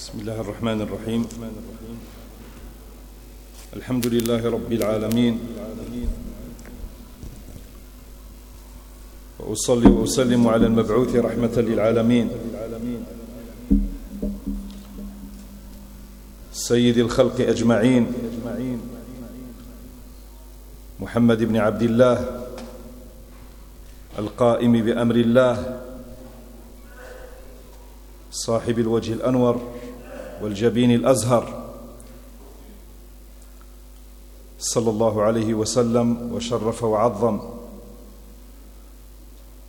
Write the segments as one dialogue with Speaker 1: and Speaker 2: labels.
Speaker 1: بسم الله الرحمن الرحيم. الحمد لله رب العالمين. وأصلي وأسلم على المبعوث رحمة للعالمين. سيد الخلق أجمعين. محمد بن عبد الله. القائم بأمر الله. صاحب الوجه الأنور. والجبين الأزهر. صلى الله عليه وسلم وشرف وعظم.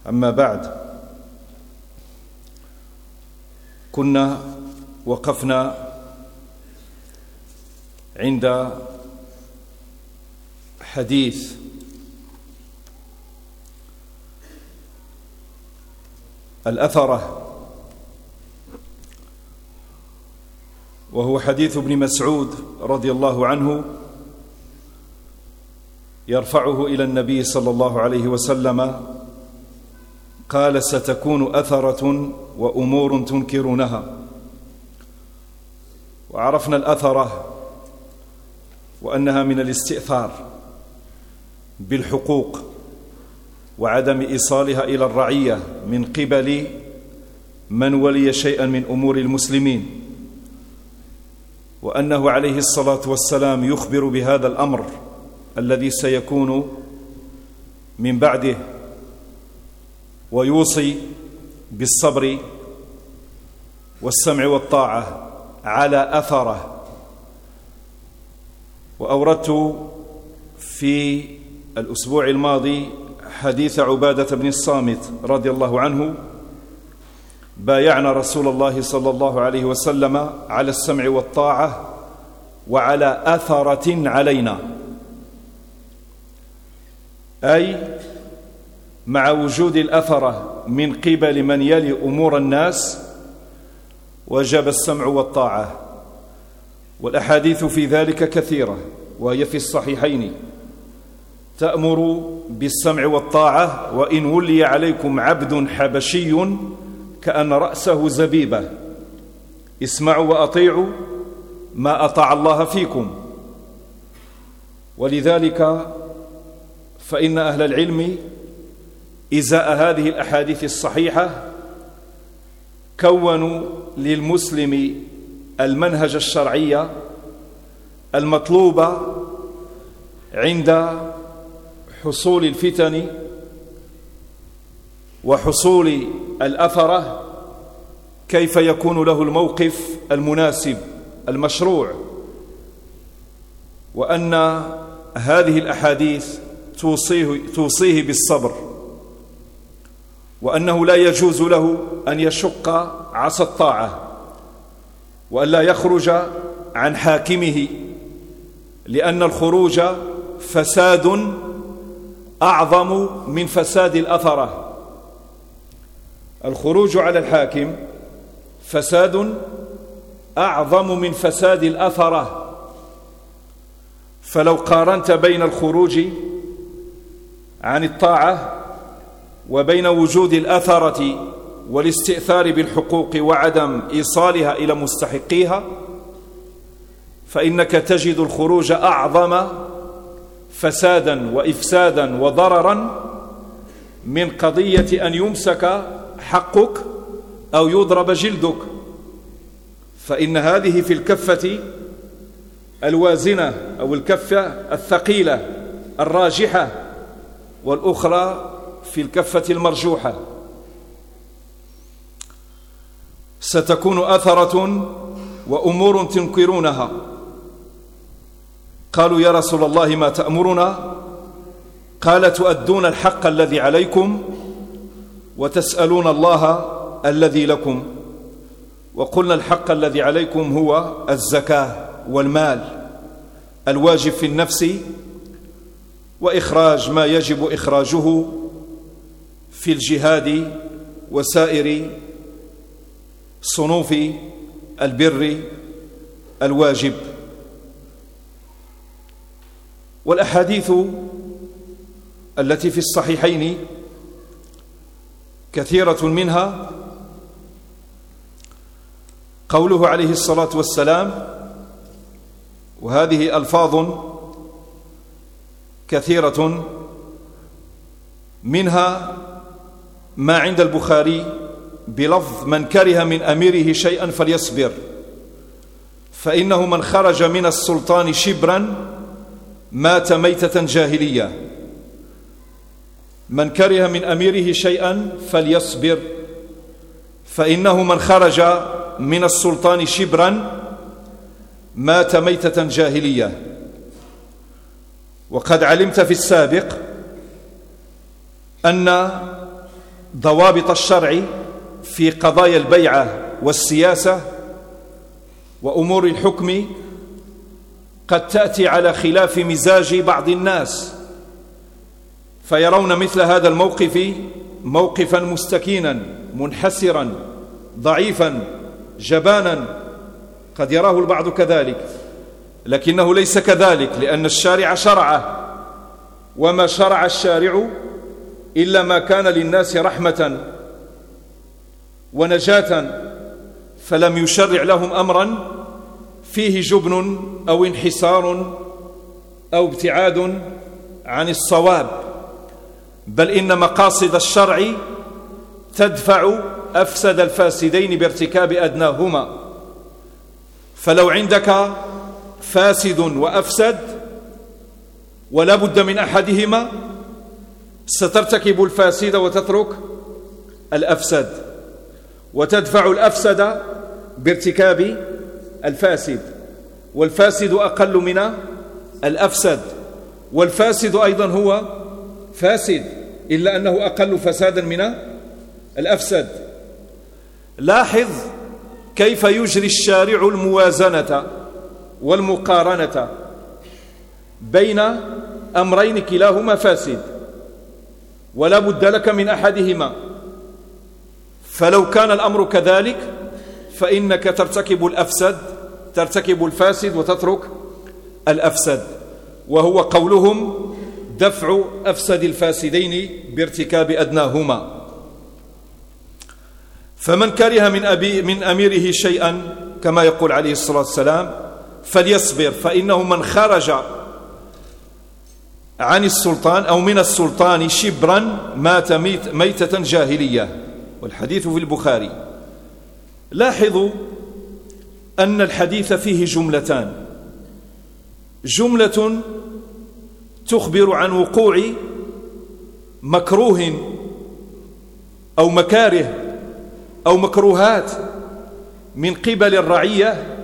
Speaker 1: أما بعد كنا وقفنا عند حديث الأثرة وهو حديث ابن مسعود رضي الله عنه يرفعه إلى النبي صلى الله عليه وسلم قال ستكون أثرة وأمور تنكرونها. وعرفنا الأثرة وأنها من الاستئثار بالحقوق وعدم إيصالها إلى الرعية من قبل من ولي شيئا من أمور المسلمين. وأنه عليه الصلاة والسلام يخبر بهذا الأمر الذي سيكون من بعده ويوصي بالصبر والسمع والطاعة على أثره. وأوردت في الأسبوع الماضي حديث عبادة بن الصامت رضي الله عنه بايعنا رسول الله صلى الله عليه وسلم على السمع والطاعة وعلى أثرة علينا. أي مع وجود الأثرة من قبل من يلي أمور الناس وجب السمع والطاعة. والأحاديث في ذلك كثيرة وهي في الصحيحين. تأمر بالسمع والطاعة وإن ولي عليكم عبد حبشي كأن رأسه زبيبة. اسمعوا وأطيعوا ما أطاع الله فيكم. ولذلك فإن أهل العلم إزاء هذه الأحاديث الصحيحة كونوا للمسلم المنهج الشرعي المطلوب عند حصول الفتن وحصول الأثرة كيف يكون له الموقف المناسب المشروع وأن هذه الأحاديث توصيه, توصيه بالصبر وأنه لا يجوز له أن يشق عصا الطاعة وأن لا يخرج عن حاكمه لأن الخروج فساد أعظم من فساد الأثرة. الخروج على الحاكم فساد أعظم من فساد الأثرة. فلو قارنت بين الخروج عن الطاعة وبين وجود الأثرة والاستئثار بالحقوق وعدم إيصالها إلى مستحقيها فإنك تجد الخروج أعظم فسادا وإفسادا وضررا من قضية أن يمسك حقك أو يضرب جلدك. فإن هذه في الكفة الوازنة أو الكفة الثقيلة الراجحة والأخرى في الكفة المرجوحة. ستكون أثرة وأمور تنكرونها. قالوا يا رسول الله ما تأمرنا؟ قال تؤدون الحق الذي عليكم وتسألون الله الذي لكم وقلنا الحق الذي عليكم هو الزكاة والمال الواجب في النفس وإخراج ما يجب إخراجه في الجهاد وسائر صنوف البر الواجب. والأحاديث التي في الصحيحين كثيرة منها قوله عليه الصلاة والسلام وهذه ألفاظ كثيرة منها ما عند البخاري بلفظ من كره من أميره شيئا فليصبر فإنه من خرج من السلطان شبرا مات ميتة جاهلية. من كره من أميره شيئا فليصبر. فإنه من خرج من السلطان شبرا مات ميتة جاهلية. وقد علمت في السابق أن ضوابط الشرع في قضايا البيعة والسياسة وأمور الحكم قد تأتي على خلاف مزاج بعض الناس. فيرون مثل هذا الموقف موقفا مستكينا منحسرا ضعيفا جبانا. قد يراه البعض كذلك لكنه ليس كذلك لأن الشارع شرعه. وما شرع الشارع إلا ما كان للناس رحمة ونجاة فلم يشرع لهم أمرا فيه جبن أو انحسار أو ابتعاد عن الصواب. بل إن مقاصد الشرع تدفع أفسد الفاسدين بارتكاب أدناهما. فلو عندك فاسد وأفسد ولا بد من أحدهما سترتكب الفاسد وتترك الأفسد وتدفع الأفسد بارتكاب الفاسد والفاسد أقل من الأفسد والفاسد أيضا هو فاسد. إلا أنه أقل فسادا من الأفسد لاحظ كيف يجري الشارع الموازنة والمقارنة بين أمرين كلاهما فاسد ولا بد لك من أحدهما. فلو كان الأمر كذلك فإنك ترتكب الأفسد ترتكب الفاسد وتترك الأفسد وهو قولهم دفع أفسد الفاسدين بارتكاب أدناهما. فمن كره من, أبي من أميره شيئا كما يقول عليه الصلاة والسلام فليصبر فإنه من خرج عن السلطان أو من السلطان شبرا مات ميت ميتة جاهلية. والحديث في البخاري. لاحظوا أن الحديث فيه جملتان. جملة تخبر عن وقوع مكروه أو مكاره أو مكروهات من قبل الرعية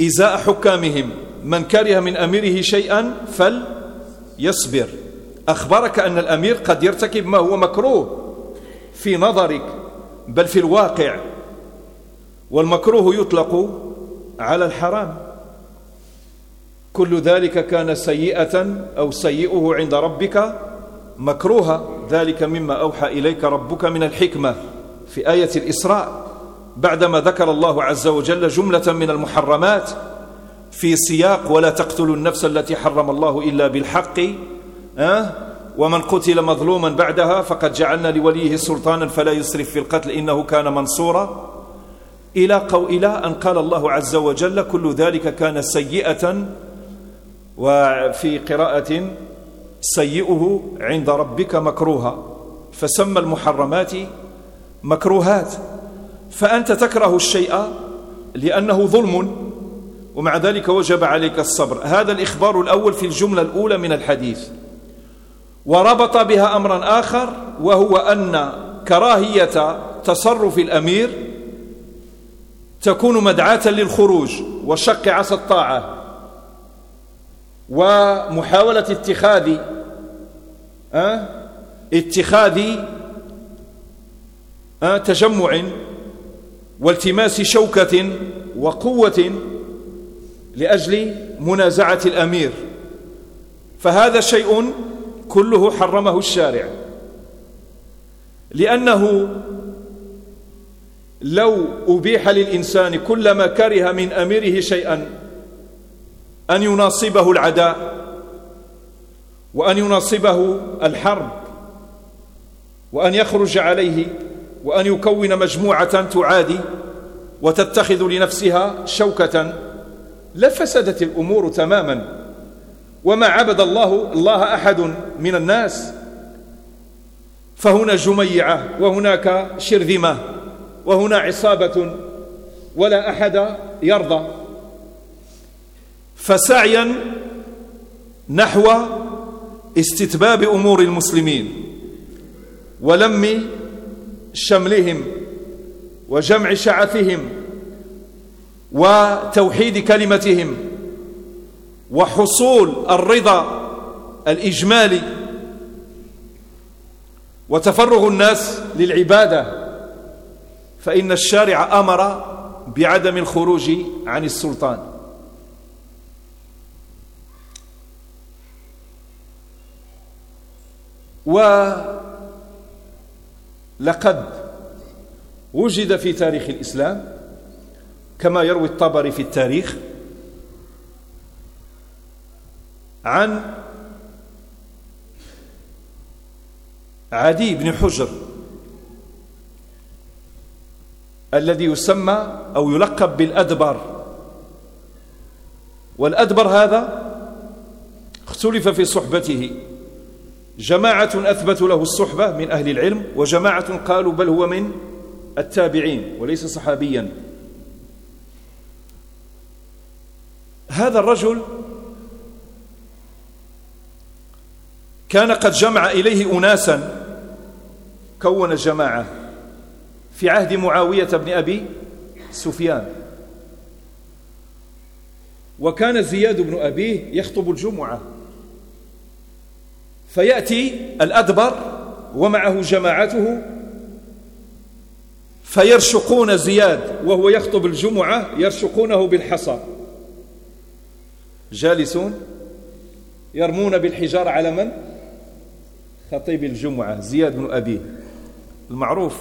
Speaker 1: إزاء حكامهم. من كره من أميره شيئا فليصبر. أخبرك أن الأمير قد يرتكب ما هو مكروه في نظرك بل في الواقع والمكروه يطلق على الحرام. كل ذلك كان سيئة أو سيئه عند ربك مكروها ذلك مما أوحى إليك ربك من الحكمة في آية الإسراء بعدما ذكر الله عز وجل جملة من المحرمات في سياق ولا تقتلوا النفس التي حرم الله إلا بالحق أه؟ ومن قتل مظلوما بعدها فقد جعلنا لوليه سلطانا فلا يسرف في القتل إنه كان منصورا إلى, قو إلى أن قال الله عز وجل كل ذلك كان سيئة وفي قراءة سيئه عند ربك مكروها فسمى المحرمات مكروهات فأنت تكره الشيء لأنه ظلم ومع ذلك وجب عليك الصبر. هذا الإخبار الأول في الجملة الأولى من الحديث. وربط بها أمرا آخر وهو أن كراهية تصرف الأمير تكون مدعاة للخروج وشق عصا الطاعة. ومحاولة اتخاذ؟ اتخاذ؟ تجمع والتماس شوكة وقوة لأجل منازعة الأمير فهذا شيء كله حرمه الشارع لأنه لو أبيح للإنسان كلما كره من أميره شيئا أن يناصبه العداء وأن يناصبه الحرب وأن يخرج عليه وأن يكون مجموعة تعادي وتتخذ لنفسها شوكة لفسدت الأمور تماما وما عبد الله الله أحد من الناس فهنا جميعة وهناك شرذمة وهنا عصابة ولا أحد يرضى فسعيا نحو استتباب أمور المسلمين ولم شملهم وجمع شعثهم وتوحيد كلمتهم وحصول الرضا الإجمالي وتفرغ الناس للعبادة فإن الشارع أمر بعدم الخروج عن السلطان. ولقد وجد في تاريخ الإسلام كما يروي الطبري في التاريخ عن عدي بن حجر الذي يسمى أو يلقب بالأدبر. والأدبر هذا اختلف في صحبته. جماعة أثبتوا له الصحبة من أهل العلم وجماعة قالوا بل هو من التابعين وليس صحابيا. هذا الرجل كان قد جمع إليه أناسا كون جماعة في عهد معاوية بن أبي سفيان. وكان زياد بن أبيه يخطب الجمعة. فيأتي الأدبر ومعه جماعته فيرشقون زياد وهو يخطب الجمعة يرشقونه بالحصى. جالسون يرمون بالحجارة على من؟ خطيب الجمعة زياد بن أبيه المعروف.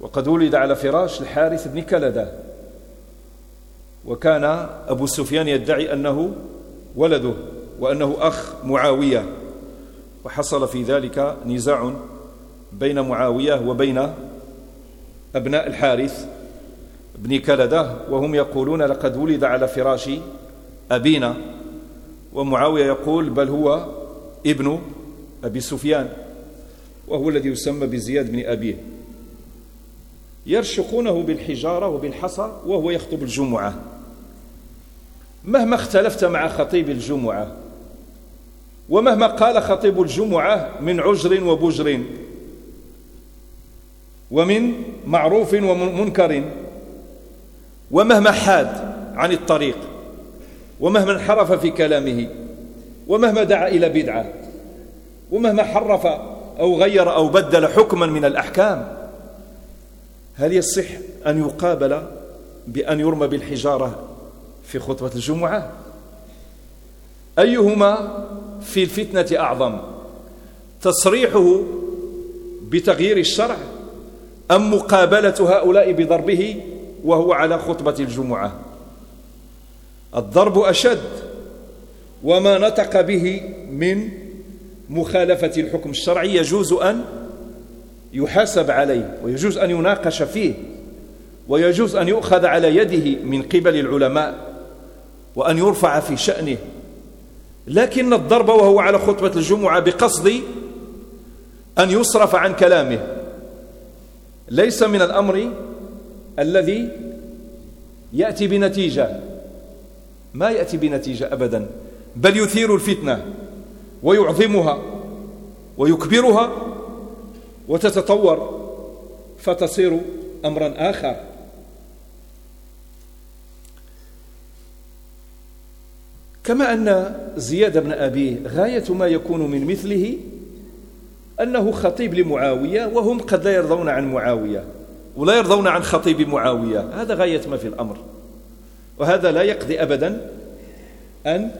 Speaker 1: وقد ولد على فراش الحارث بن كلدة. وكان أبو سفيان يدعي أنه ولده. وأنه أخ معاوية. وحصل في ذلك نزاع بين معاوية وبين أبناء الحارث بن كلدة وهم يقولون لقد ولد على فراش أبينا. ومعاوية يقول بل هو ابن أبي سفيان وهو الذي يسمى بزياد بن أبيه. يرشقونه بالحجارة وبالحصى وهو يخطب الجمعة. مهما اختلفت مع خطيب الجمعة ومهما قال خطيب الجمعة من عجر وبجر ومن معروف ومنكر ومهما حاد عن الطريق ومهما انحرف في كلامه ومهما دعا إلى بدعة ومهما حرف أو غير أو بدل حكما من الأحكام هل يصح أن يقابل بأن يرمى بالحجارة في خطبة الجمعة؟ أيهما في الفتنة أعظم. تصريحه بتغيير الشرع أم مقابلة هؤلاء بضربه وهو على خطبة الجمعة؟ الضرب أشد وما نطق به من مخالفة الحكم الشرعي يجوز أن يحاسب عليه ويجوز أن يناقش فيه ويجوز أن يؤخذ على يده من قبل العلماء وأن يرفع في شأنه. لكن الضرب وهو على خطبة الجمعة بقصد أن يصرف عن كلامه. ليس من الأمر الذي يأتي بنتيجة. ما يأتي بنتيجة أبدا. بل يثير الفتنة ويعظمها ويكبرها وتتطور فتصير أمرا آخر. كما أن زياد بن أبيه غاية ما يكون من مثله أنه خطيب لمعاوية وهم قد لا يرضون عن معاوية ولا يرضون عن خطيب معاوية. هذا غاية ما في الأمر. وهذا لا يقضي أبدا أن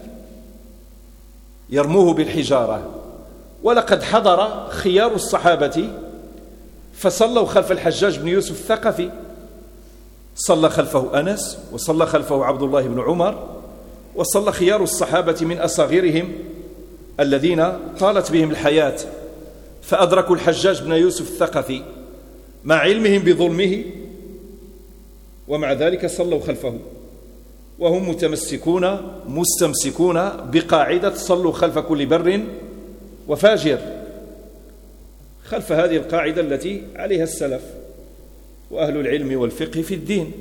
Speaker 1: يرموه بالحجارة. ولقد حضر خيار الصحابة فصلوا خلف الحجاج بن يوسف الثقفي. صلى خلفه أنس وصلى خلفه عبد الله بن عمر وصلى خيار الصحابة من أصاغرهم الذين طالت بهم الحياة فأدركوا الحجاج بن يوسف الثقفي مع علمهم بظلمه ومع ذلك صلوا خلفه. وهم متمسكون مستمسكون بقاعدة صلوا خلف كل بر وفاجر خلف هذه القاعدة التي عليها السلف وأهل العلم والفقه في الدين.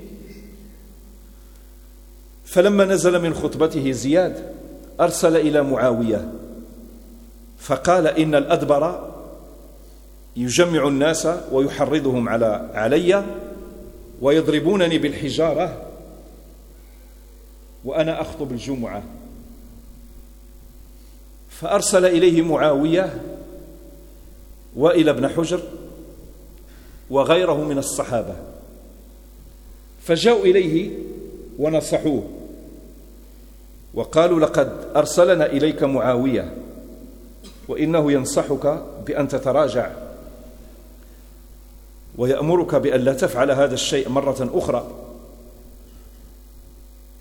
Speaker 1: فلما نزل من خطبته زياد أرسل إلى معاوية فقال إن الأدبر يجمع الناس ويحرضهم على علي ويضربونني بالحجارة وأنا أخطب الجمعة. فأرسل إليه معاوية وإلى ابن حجر وغيره من الصحابة فجاءوا إليه ونصحوه. وقالوا لقد أرسلنا إليك معاوية وإنه ينصحك بأن تتراجع ويأمرك بأن لا تفعل هذا الشيء مرة أخرى.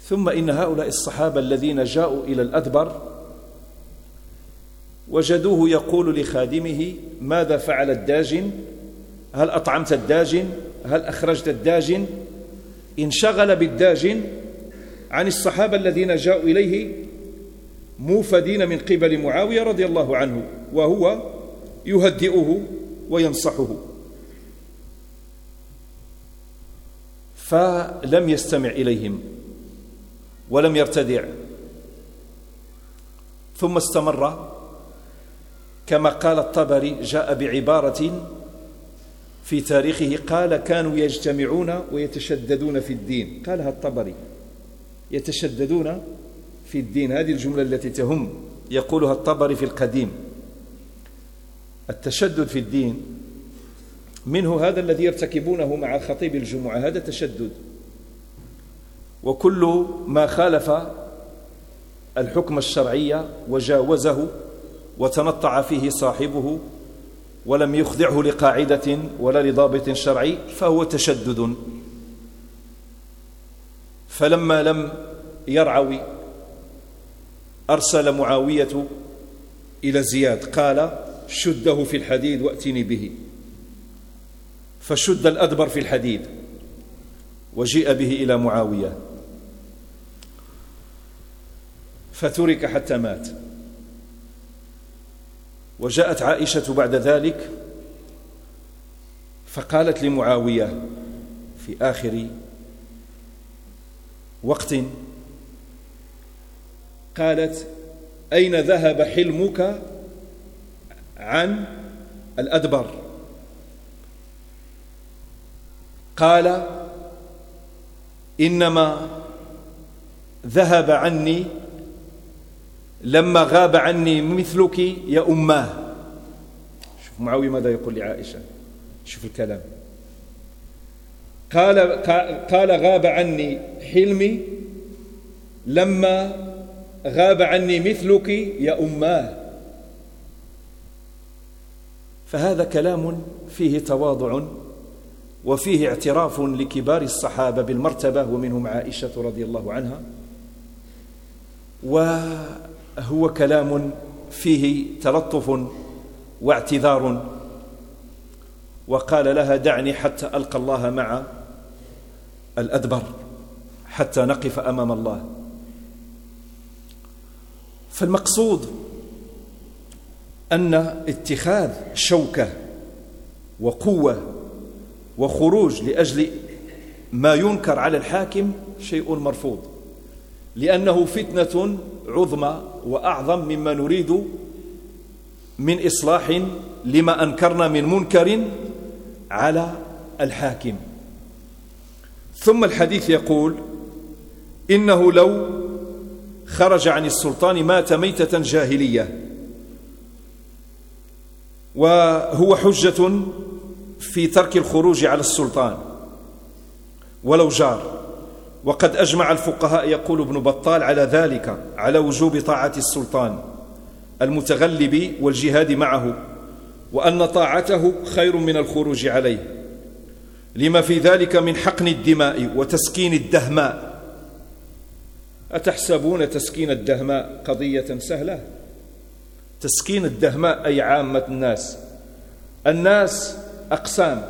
Speaker 1: ثم إن هؤلاء الصحابة الذين جاءوا إلى الأدبر وجدوه يقول لخادمه ماذا فعل الداجن؟ هل أطعمت الداجن؟ هل أخرجت الداجن؟ انشغل بالداجن عن الصحابة الذين جاءوا إليه موفدين من قبل معاوية رضي الله عنه وهو يهدئه وينصحه. فلم يستمع إليهم ولم يرتدع. ثم استمر كما قال الطبري جاء بعبارة في تاريخه قال كانوا يجتمعون ويتشددون في الدين. قالها الطبري. يتشددون في الدين. هذه الجملة التي تهم يقولها الطبري في القديم. التشدد في الدين منه هذا الذي يرتكبونه مع خطيب الجمعة هذا تشدد. وكل ما خالف الحكم الشرعي وجاوزه وتنطع فيه صاحبه ولم يخضعه لقاعدة ولا لضابط شرعي فهو تشدد. فلما لم يرعوي أرسل معاوية إلى زياد قال شده في الحديد وأتني به. فشد الأدبر في الحديد وجيء به إلى معاوية. فترك حتى مات. وجاءت عائشة بعد ذلك فقالت لمعاوية في آخر وقت قالت أين ذهب حلمك عن الأدبر؟ قال إنما ذهب عني لما غاب عني مثلك يا أماه. شوف معاوية ماذا يقول لعائشة؟ شوف الكلام. قال قال غاب عني حلمي لما غاب عني مثلك يا أماه. فهذا كلام فيه تواضع وفيه اعتراف لكبار الصحابة بالمرتبة ومنهم عائشة رضي الله عنها. وهو كلام فيه تلطف واعتذار. وقال لها دعني حتى ألقى الله مع الأدبر حتى نقف أمام الله. فالمقصود أن اتخاذ شوكة وقوة وخروج لأجل ما ينكر على الحاكم شيء مرفوض لأنه فتنة عظمى وأعظم مما نريد من إصلاح لما أنكرنا من منكر على الحاكم. ثم الحديث يقول إنه لو خرج عن السلطان مات ميتة جاهلية. وهو حجة في ترك الخروج على السلطان. ولو جار. وقد أجمع الفقهاء يقول ابن بطال على ذلك على وجوب طاعة السلطان المتغلب والجهاد معه وأن طاعته خير من الخروج عليه. لما في ذلك من حقن الدماء وتسكين الدهماء. أتحسبون تسكين الدهماء قضية سهلة؟ تسكين الدهماء أي عامة الناس. الناس أقسام.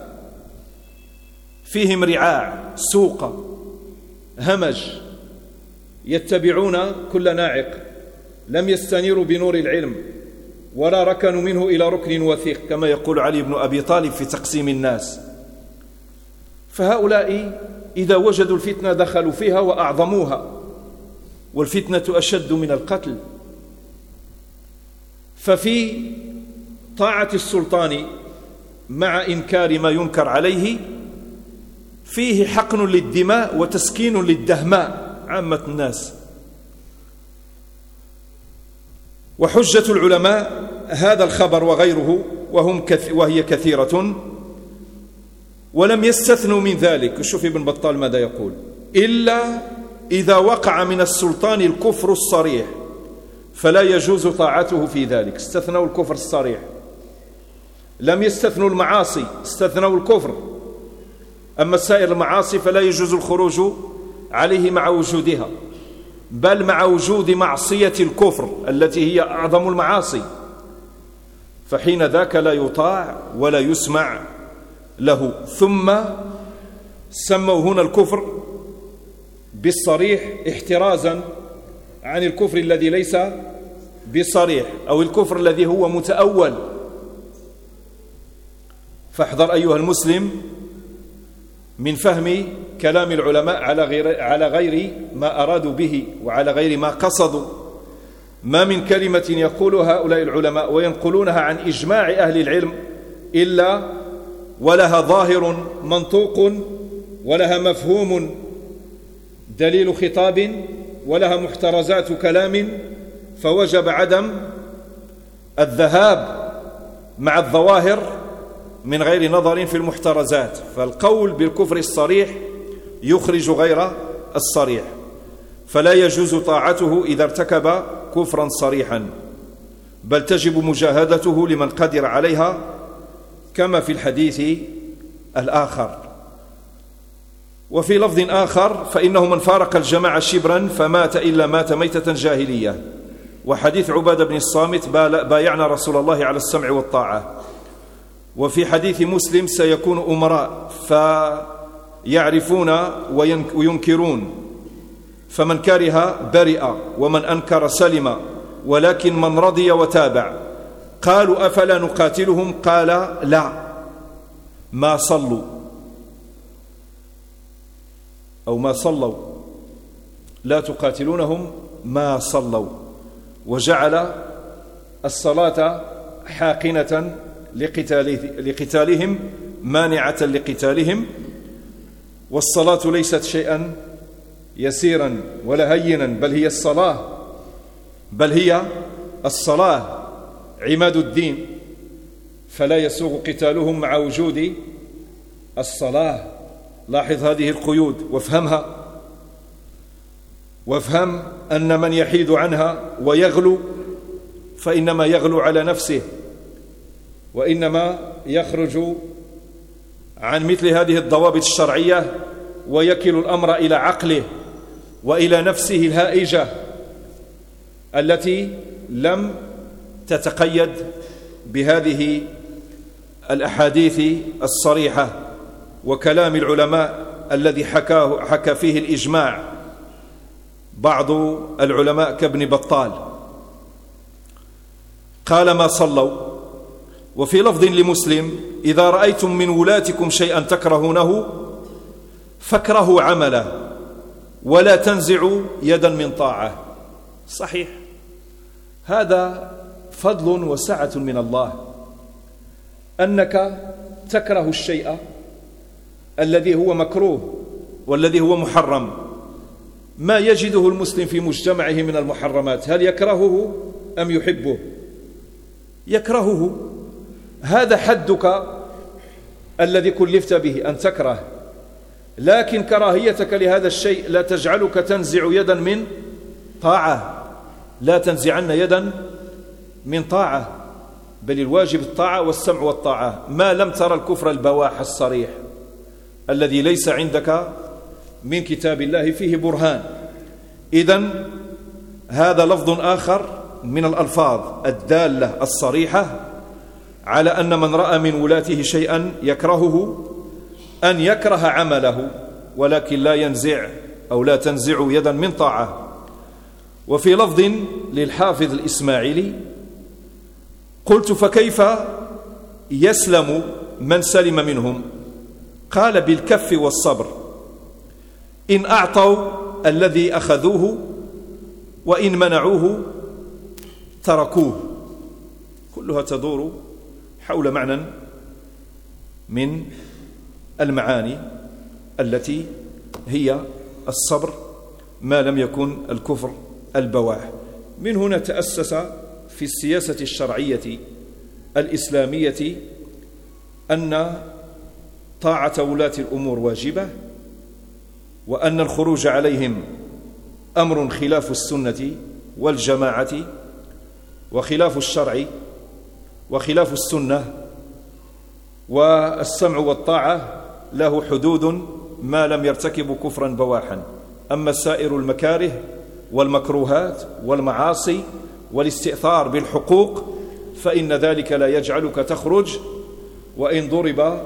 Speaker 1: فيهم رعاع سوق همج. يتبعون كل ناعق. لم يستنيروا بنور العلم ولا ركنوا منه إلى ركن وثيق كما يقول علي بن أبي طالب في تقسيم الناس. فهؤلاء إذا وجدوا الفتنة دخلوا فيها وأعظموها والفتنة أشد من القتل. ففي طاعة السلطان مع إنكار ما ينكر عليه فيه حقن للدماء وتسكين للدهماء عامة الناس. وحجة العلماء هذا الخبر وغيره وهم كث وهي كثيرة. ولم يستثنوا من ذلك. شوف ابن بطال ماذا يقول. إلا إذا وقع من السلطان الكفر الصريح فلا يجوز طاعته في ذلك. استثنوا الكفر الصريح. لم يستثنوا المعاصي استثنوا الكفر. أما سائر المعاصي فلا يجوز الخروج عليه مع وجودها بل مع وجود معصية الكفر التي هي أعظم المعاصي. فحين ذاك لا يطاع ولا يسمع له. ثم سموا هنا الكفر بالصريح احترازا عن الكفر الذي ليس بصريح أو الكفر الذي هو متأول. فاحذر أيها المسلم من فهم كلام العلماء على غير, على غير ما أرادوا به وعلى غير ما قصدوا. ما من كلمة يقولها هؤلاء العلماء وينقلونها عن إجماع أهل العلم إلا ولها ظاهر منطوق ولها مفهوم دليل خطاب ولها محترزات كلام فوجب عدم الذهاب مع الظواهر من غير نظر في المحترزات. فالقول بالكفر الصريح يخرج غير الصريح. فلا يجوز طاعته إذا ارتكب كفرا صريحا بل تجب مجاهدته لمن قدر عليها كما في الحديث الآخر. وفي لفظ آخر فإنه من فارق الجماعة شبرا فمات إلا مات ميتة جاهلية. وحديث عبادة بن الصامت بايعنا رسول الله على السمع والطاعة. وفي حديث مسلم سيكون أمراء فيعرفون وينكرون. فمن كره برئ ومن أنكر سلم. ولكن من رضي وتابع. قالوا أفلا نقاتلهم؟ قال لا ما صلوا. أو ما صلوا. لا تقاتلونهم؟ ما صلوا. وجعل الصلاة حاقنة لقتالهم مانعة لقتالهم. والصلاة ليست شيئا يسيرا ولا هينا بل هي الصلاة. بل هي الصلاة. عماد الدين فلا يسوغ قتالهم مع وجود الصلاة. لاحظ هذه القيود وافهمها. وافهم أن من يحيد عنها ويغلو فإنما يغلو على نفسه وإنما يخرج عن مثل هذه الضوابط الشرعية ويكل الأمر إلى عقله وإلى نفسه الهائجة التي لم تتقيد بهذه الأحاديث الصريحة وكلام العلماء الذي حكاه حكى فيه الإجماع بعض العلماء كابن بطال. قال ما صلوا وفي لفظ لمسلم إذا رأيتم من ولاتكم شيئا تكرهونه فاكرهوا عمله ولا تنزعوا يدا من طاعة. صحيح. هذا فضل وسعة من الله. أنك تكره الشيء الذي هو مكروه والذي هو محرم. ما يجده المسلم في مجتمعه من المحرمات؟ هل يكرهه أم يحبه؟ يكرهه. هذا حدك الذي كلفت به أن تكره. لكن كراهيتك لهذا الشيء لا تجعلك تنزع يدا من طاعة. لا تنزعن يدا من طاعة بل الواجب الطاعة والسمع والطاعة. ما لم ترى الكفر البواح الصريح الذي ليس عندك من كتاب الله فيه برهان. إذا هذا لفظ آخر من الألفاظ الدالة الصريحة على أن من رأى من ولاته شيئا يكرهه أن يكره عمله ولكن لا ينزع أو لا تنزع يدا من طاعة. وفي لفظ للحافظ الإسماعيلي قلت فكيف يسلم من سلم منهم؟ قال بالكف والصبر. إن أعطوا الذي أخذوه وإن منعوه تركوه. كلها تدور حول معنى من المعاني التي هي الصبر ما لم يكن الكفر البواح. من هنا تأسس في السياسة الشرعية الإسلامية أن طاعة ولاة الأمور واجبة وأن الخروج عليهم أمر خلاف السنة والجماعة وخلاف الشرع وخلاف السنة والسمع والطاعة له حدود ما لم يرتكب كفرا بواحا. أما سائر المكاره والمكروهات والمعاصي والاستئثار بالحقوق فإن ذلك لا يجعلك تخرج وإن ضرب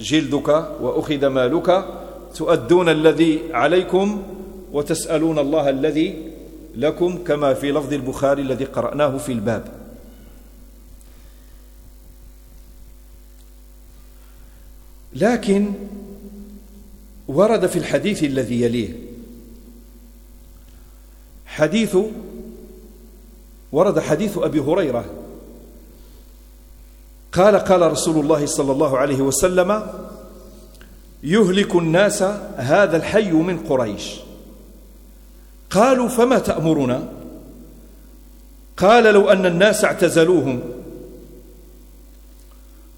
Speaker 1: جلدك وأخذ مالك تؤدون الذي عليكم وتسألون الله الذي لكم كما في لفظ البخاري الذي قرأناه في الباب. لكن ورد في الحديث الذي يليه حديث ورد حديث أبي هريرة. قال قال رسول الله صلى الله عليه وسلم يهلك الناس هذا الحي من قريش. قالوا فما تأمرنا؟ قال لو أن الناس اعتزلوهم.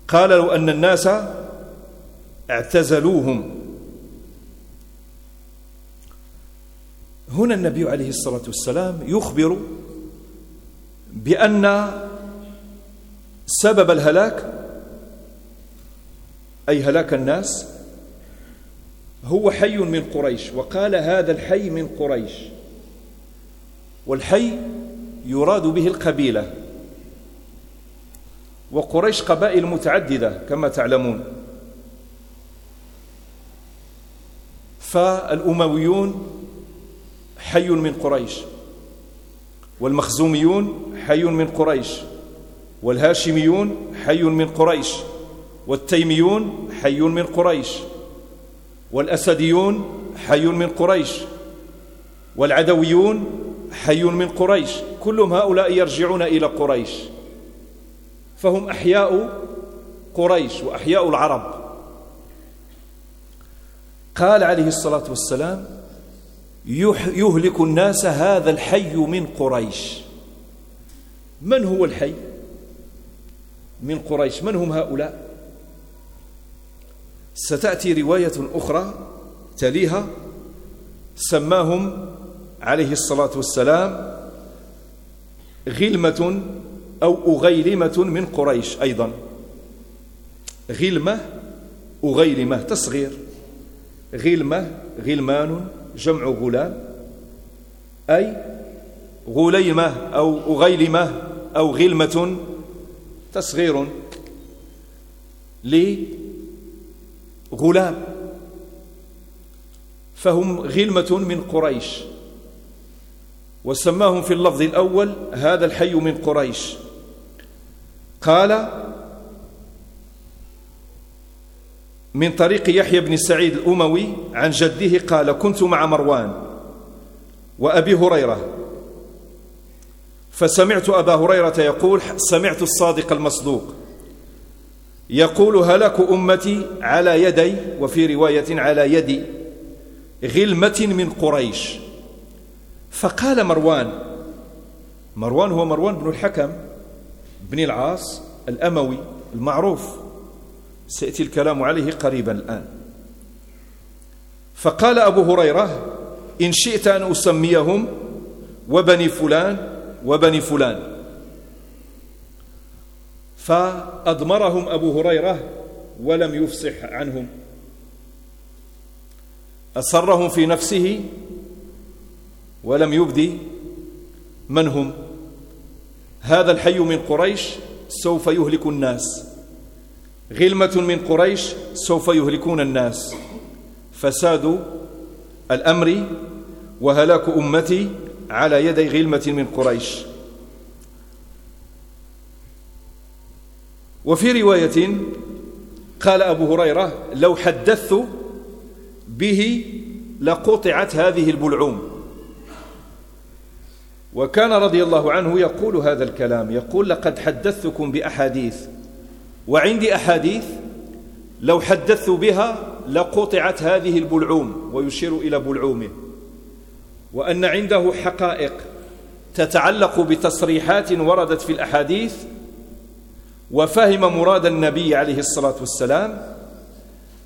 Speaker 1: قال لو أن الناس اعتزلوهم. هنا النبي عليه الصلاة والسلام يخبر بأن سبب الهلاك أي هلاك الناس هو حي من قريش وقال هذا الحي من قريش. والحي يراد به القبيلة وقريش قبائل متعددة كما تعلمون. فالأمويون حي من قريش. والمخزوميون حي من قريش والهاشميون حي من قريش والتيميون حي من قريش والأسديون حي من قريش والعدويون حي من قريش كلهم هؤلاء يرجعون إلى قريش. فهم أحياء قريش وأحياء العرب. قال عليه الصلاة والسلام يهلك الناس هذا الحي من قريش. من هو الحي من قريش؟ من هم هؤلاء؟ ستأتي رواية أخرى تليها سماهم عليه الصلاة والسلام غلمة أو أغيلمة من قريش أيضا. غلمة أغيلمة تصغير. غلمة غلمان جمع غلام أي غليمة أو أغيلمة أو غلمة تصغير لغلام. فهم غلمة من قريش وسماهم في اللفظ الأول هذا الحي من قريش. قال من طريق يحيى بن سعيد الأموي عن جده قال كنت مع مروان وأبي هريرة. فسمعت أبا هريرة يقول سمعت الصادق المصدوق. يقول هلك أمتي على يدي وفي رواية على يدي غلمة من قريش. فقال مروان مروان هو مروان بن الحكم بن العاص الأموي المعروف. سيأتي الكلام عليه قريبا الآن. فقال أبو هريرة إن شئت أن أسميهم وبني فلان وبني فلان. فأضمرهم أبو هريرة ولم يفصح عنهم. أسرهم في نفسه ولم يبدي من هم هذا الحي من قريش سوف يهلك الناس. غلمة من قريش سوف يهلكون الناس. فساد الأمر وهلاك أمتي على يدي غلمة من قريش. وفي رواية قال أبو هريرة لو حدثت به لقطعت هذه البلعوم. وكان رضي الله عنه يقول هذا الكلام يقول لقد حدثتكم بأحاديث وعندي أحاديث لو حدثت بها لقطعت هذه البلعوم ويشير إلى بلعومه وأن عنده حقائق تتعلق بتصريحات وردت في الأحاديث وفهم مراد النبي عليه الصلاة والسلام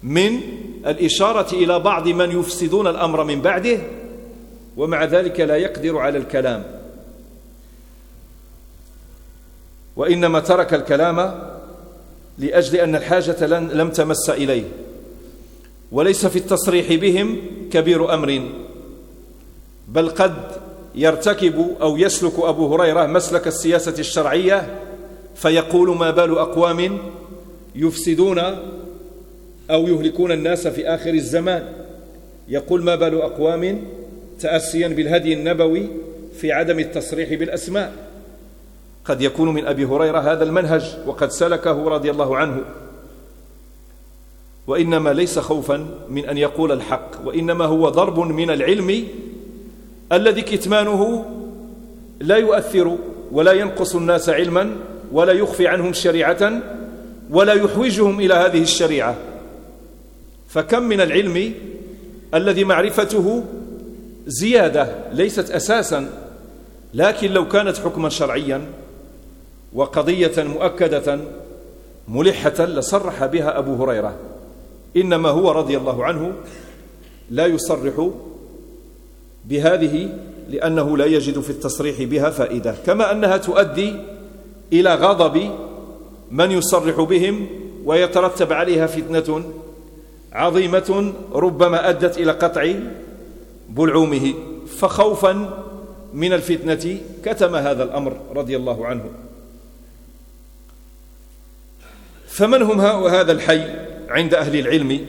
Speaker 1: من الإشارة إلى بعض من يفسدون الأمر من بعده ومع ذلك لا يقدر على الكلام. وإنما ترك الكلام لأجل أن الحاجة لم تمس إليه. وليس في التصريح بهم كبير أمر. بل قد يرتكب أو يسلك أبو هريرة مسلك السياسة الشرعية فيقول ما بال أقوام يفسدون أو يهلكون الناس في آخر الزمان. يقول ما بال أقوام تأسيا بالهدي النبوي في عدم التصريح بالأسماء. قد يكون من أبي هريرة هذا المنهج وقد سلكه رضي الله عنه. وإنما ليس خوفا من أن يقول الحق وإنما هو ضرب من العلم الذي كتمانه لا يؤثر ولا ينقص الناس علما ولا يخفي عنهم شريعة ولا يحوجهم إلى هذه الشريعة. فكم من العلم الذي معرفته زيادة ليست أساسا لكن لو كانت حكما شرعيا وقضية مؤكدة ملحة لصرح بها أبو هريرة. إنما هو رضي الله عنه لا يصرح بهذه لأنه لا يجد في التصريح بها فائدة كما أنها تؤدي إلى غضب من يصرح بهم ويترتب عليها فتنة عظيمة ربما أدت إلى قطع بلعومه فخوفا من الفتنة كتم هذا الأمر رضي الله عنه. فمن هم هذا الحي عند أهل العلم؟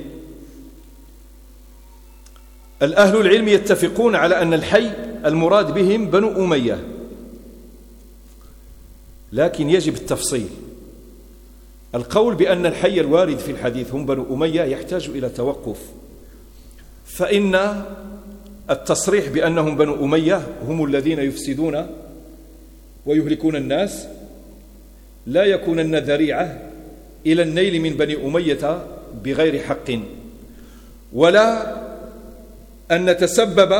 Speaker 1: الأهل العلم يتفقون على أن الحي المراد بهم بنو أمية. لكن يجب التفصيل. القول بأن الحي الوارد في الحديث هم بنو أمية يحتاج إلى توقف. فإن التصريح بأنهم بنو أمية هم الذين يفسدون ويهلكون الناس لا يكونن ذريعة إلى النيل من بني أمية بغير حق. ولا أن نتسبب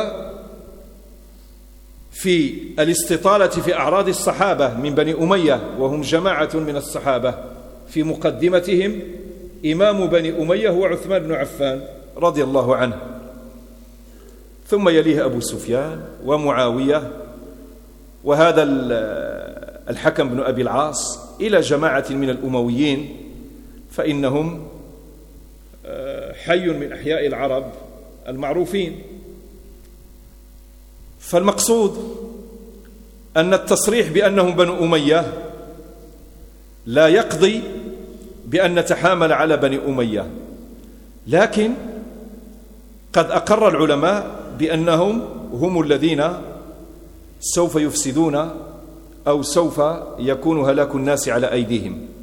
Speaker 1: في الاستطالة في أعراض الصحابة من بني أمية وهم جماعة من الصحابة. في مقدمتهم إمام بني أمية هو عثمان بن عفان رضي الله عنه. ثم يليه أبو سفيان ومعاوية وهذا الحكم بن أبي العاص إلى جماعة من الأمويين. فإنهم آه، حي من أحياء العرب المعروفين. فالمقصود أن التصريح بأنهم بنو أمية لا يقضي بأن نتحامل على بني أمية لكن قد أقر العلماء بأنهم هم الذين سوف يفسدون أو سوف يكون هلاك الناس على أيديهم.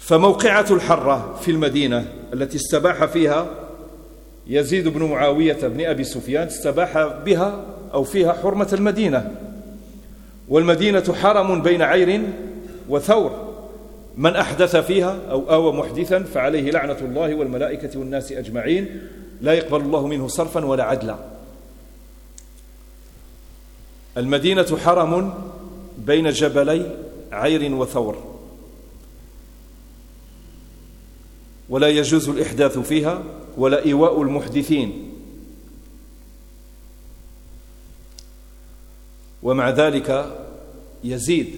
Speaker 1: فموقعة الحرة في المدينة التي استباح فيها يزيد بن معاوية بن أبي سفيان استباح بها أو فيها حرمة المدينة. والمدينة حرم بين عير وثور. من أحدث فيها أو آوى محدثا فعليه لعنة الله والملائكة والناس أجمعين. لا يقبل الله منه صرفا ولا عدلا. المدينة حرم بين جبلي عير وثور. ولا يجوز الإحداث فيها ولا إيواء المحدثين. ومع ذلك يزيد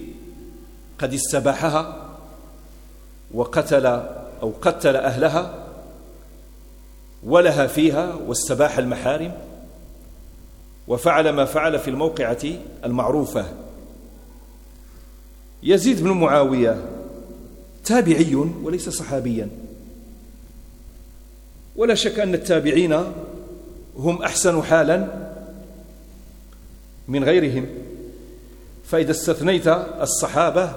Speaker 1: قد استباحها وقتل أو قتل أهلها ولها فيها واستباح المحارم وفعل ما فعل في الموقعة المعروفة. يزيد بن معاوية تابعي وليس صحابيا. ولا شك أن التابعين هم أحسن حالا من غيرهم. فإذا استثنيت الصحابة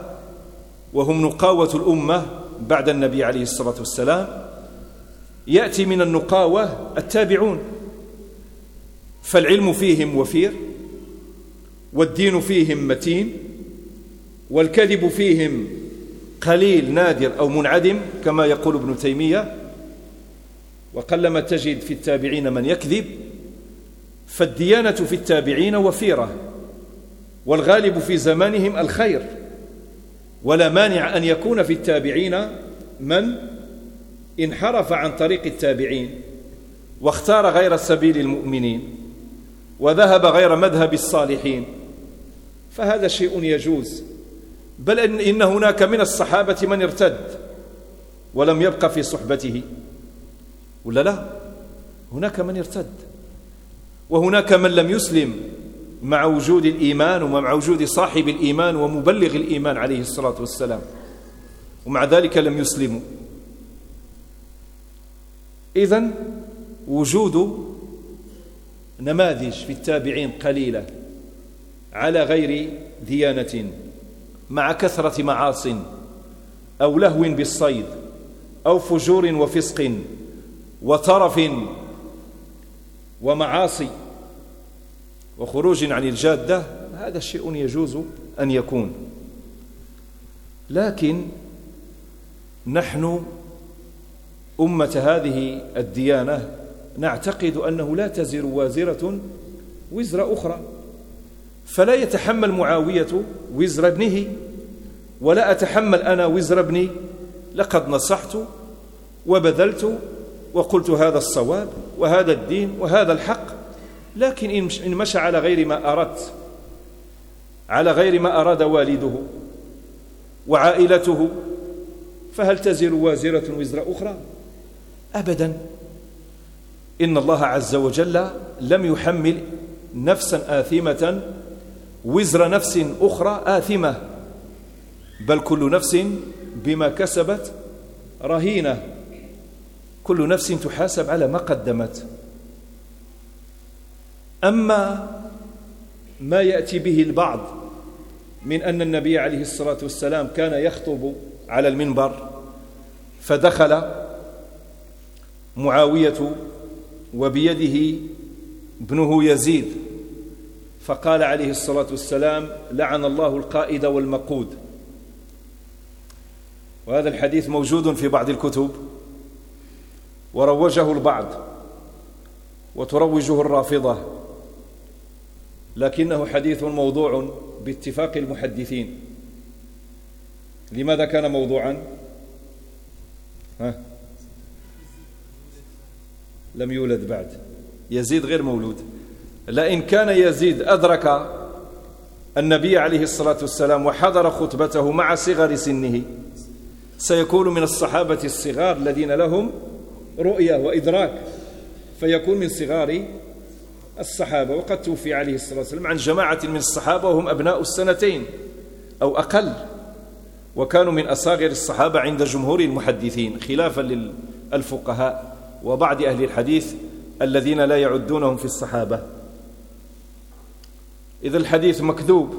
Speaker 1: وهم نقاوة الأمة بعد النبي عليه الصلاة والسلام يأتي من النقاوة التابعون. فالعلم فيهم وفير والدين فيهم متين والكذب فيهم قليل نادر أو منعدم كما يقول ابن تيمية. وقلما تجد في التابعين من يكذب فالديانة في التابعين وفيرة والغالب في زمانهم الخير. ولا مانع أن يكون في التابعين من انحرف عن طريق التابعين واختار غير سبيل المؤمنين وذهب غير مذهب الصالحين. فهذا شيء يجوز بل إن هناك من الصحابة من ارتد ولم يبق في صحبته. ولا لا؟ هناك من ارتد. وهناك من لم يسلم مع وجود الإيمان ومع وجود صاحب الإيمان ومبلغ الإيمان عليه الصلاة والسلام ومع ذلك لم يسلموا. إذن وجود نماذج في التابعين قليلة على غير ديانة مع كثرة معاص أو لهو بالصيد أو فجور وفسق وترف ومعاصي وخروج عن الجادة هذا شيء يجوز أن يكون. لكن نحن أمة هذه الديانة نعتقد أنه لا تزر وازرة وزر أخرى. فلا يتحمل معاوية وزر ابنه ولا أتحمل أنا وزر ابني. لقد نصحت وبذلت وقلت هذا الصواب وهذا الدين وهذا الحق لكن إن مشى على غير ما أردت على غير ما أراد والده وعائلته فهل تزر وازرة وزر أخرى؟ أبدا. إن الله عز وجل لم يحمل نفسا آثمة وزر نفس أخرى آثمة بل كل نفس بما كسبت رهينة. كل نفس تحاسب على ما قدمت. أما ما يأتي به البعض من أن النبي عليه الصلاة والسلام كان يخطب على المنبر فدخل معاوية وبيده ابنه يزيد فقال عليه الصلاة والسلام لعن الله القائد والمقود. وهذا الحديث موجود في بعض الكتب. وروجه البعض وتروجه الرافضة لكنه حديث موضوع باتفاق المحدثين. لماذا كان موضوعا؟ ها؟ لم يولد بعد. يزيد غير مولود. لئن كان يزيد أدرك النبي عليه الصلاة والسلام وحضر خطبته مع صغر سنه. سيكون من الصحابة الصغار الذين لهم رؤية وإدراك فيكون من صغار الصحابة. وقد توفي عليه الصلاة والسلام عن جماعة من الصحابة وهم أبناء السنتين أو أقل وكانوا من أصاغر الصحابة عند جمهور المحدثين خلافا للفقهاء وبعض أهل الحديث الذين لا يعدونهم في الصحابة. إذا الحديث مكذوب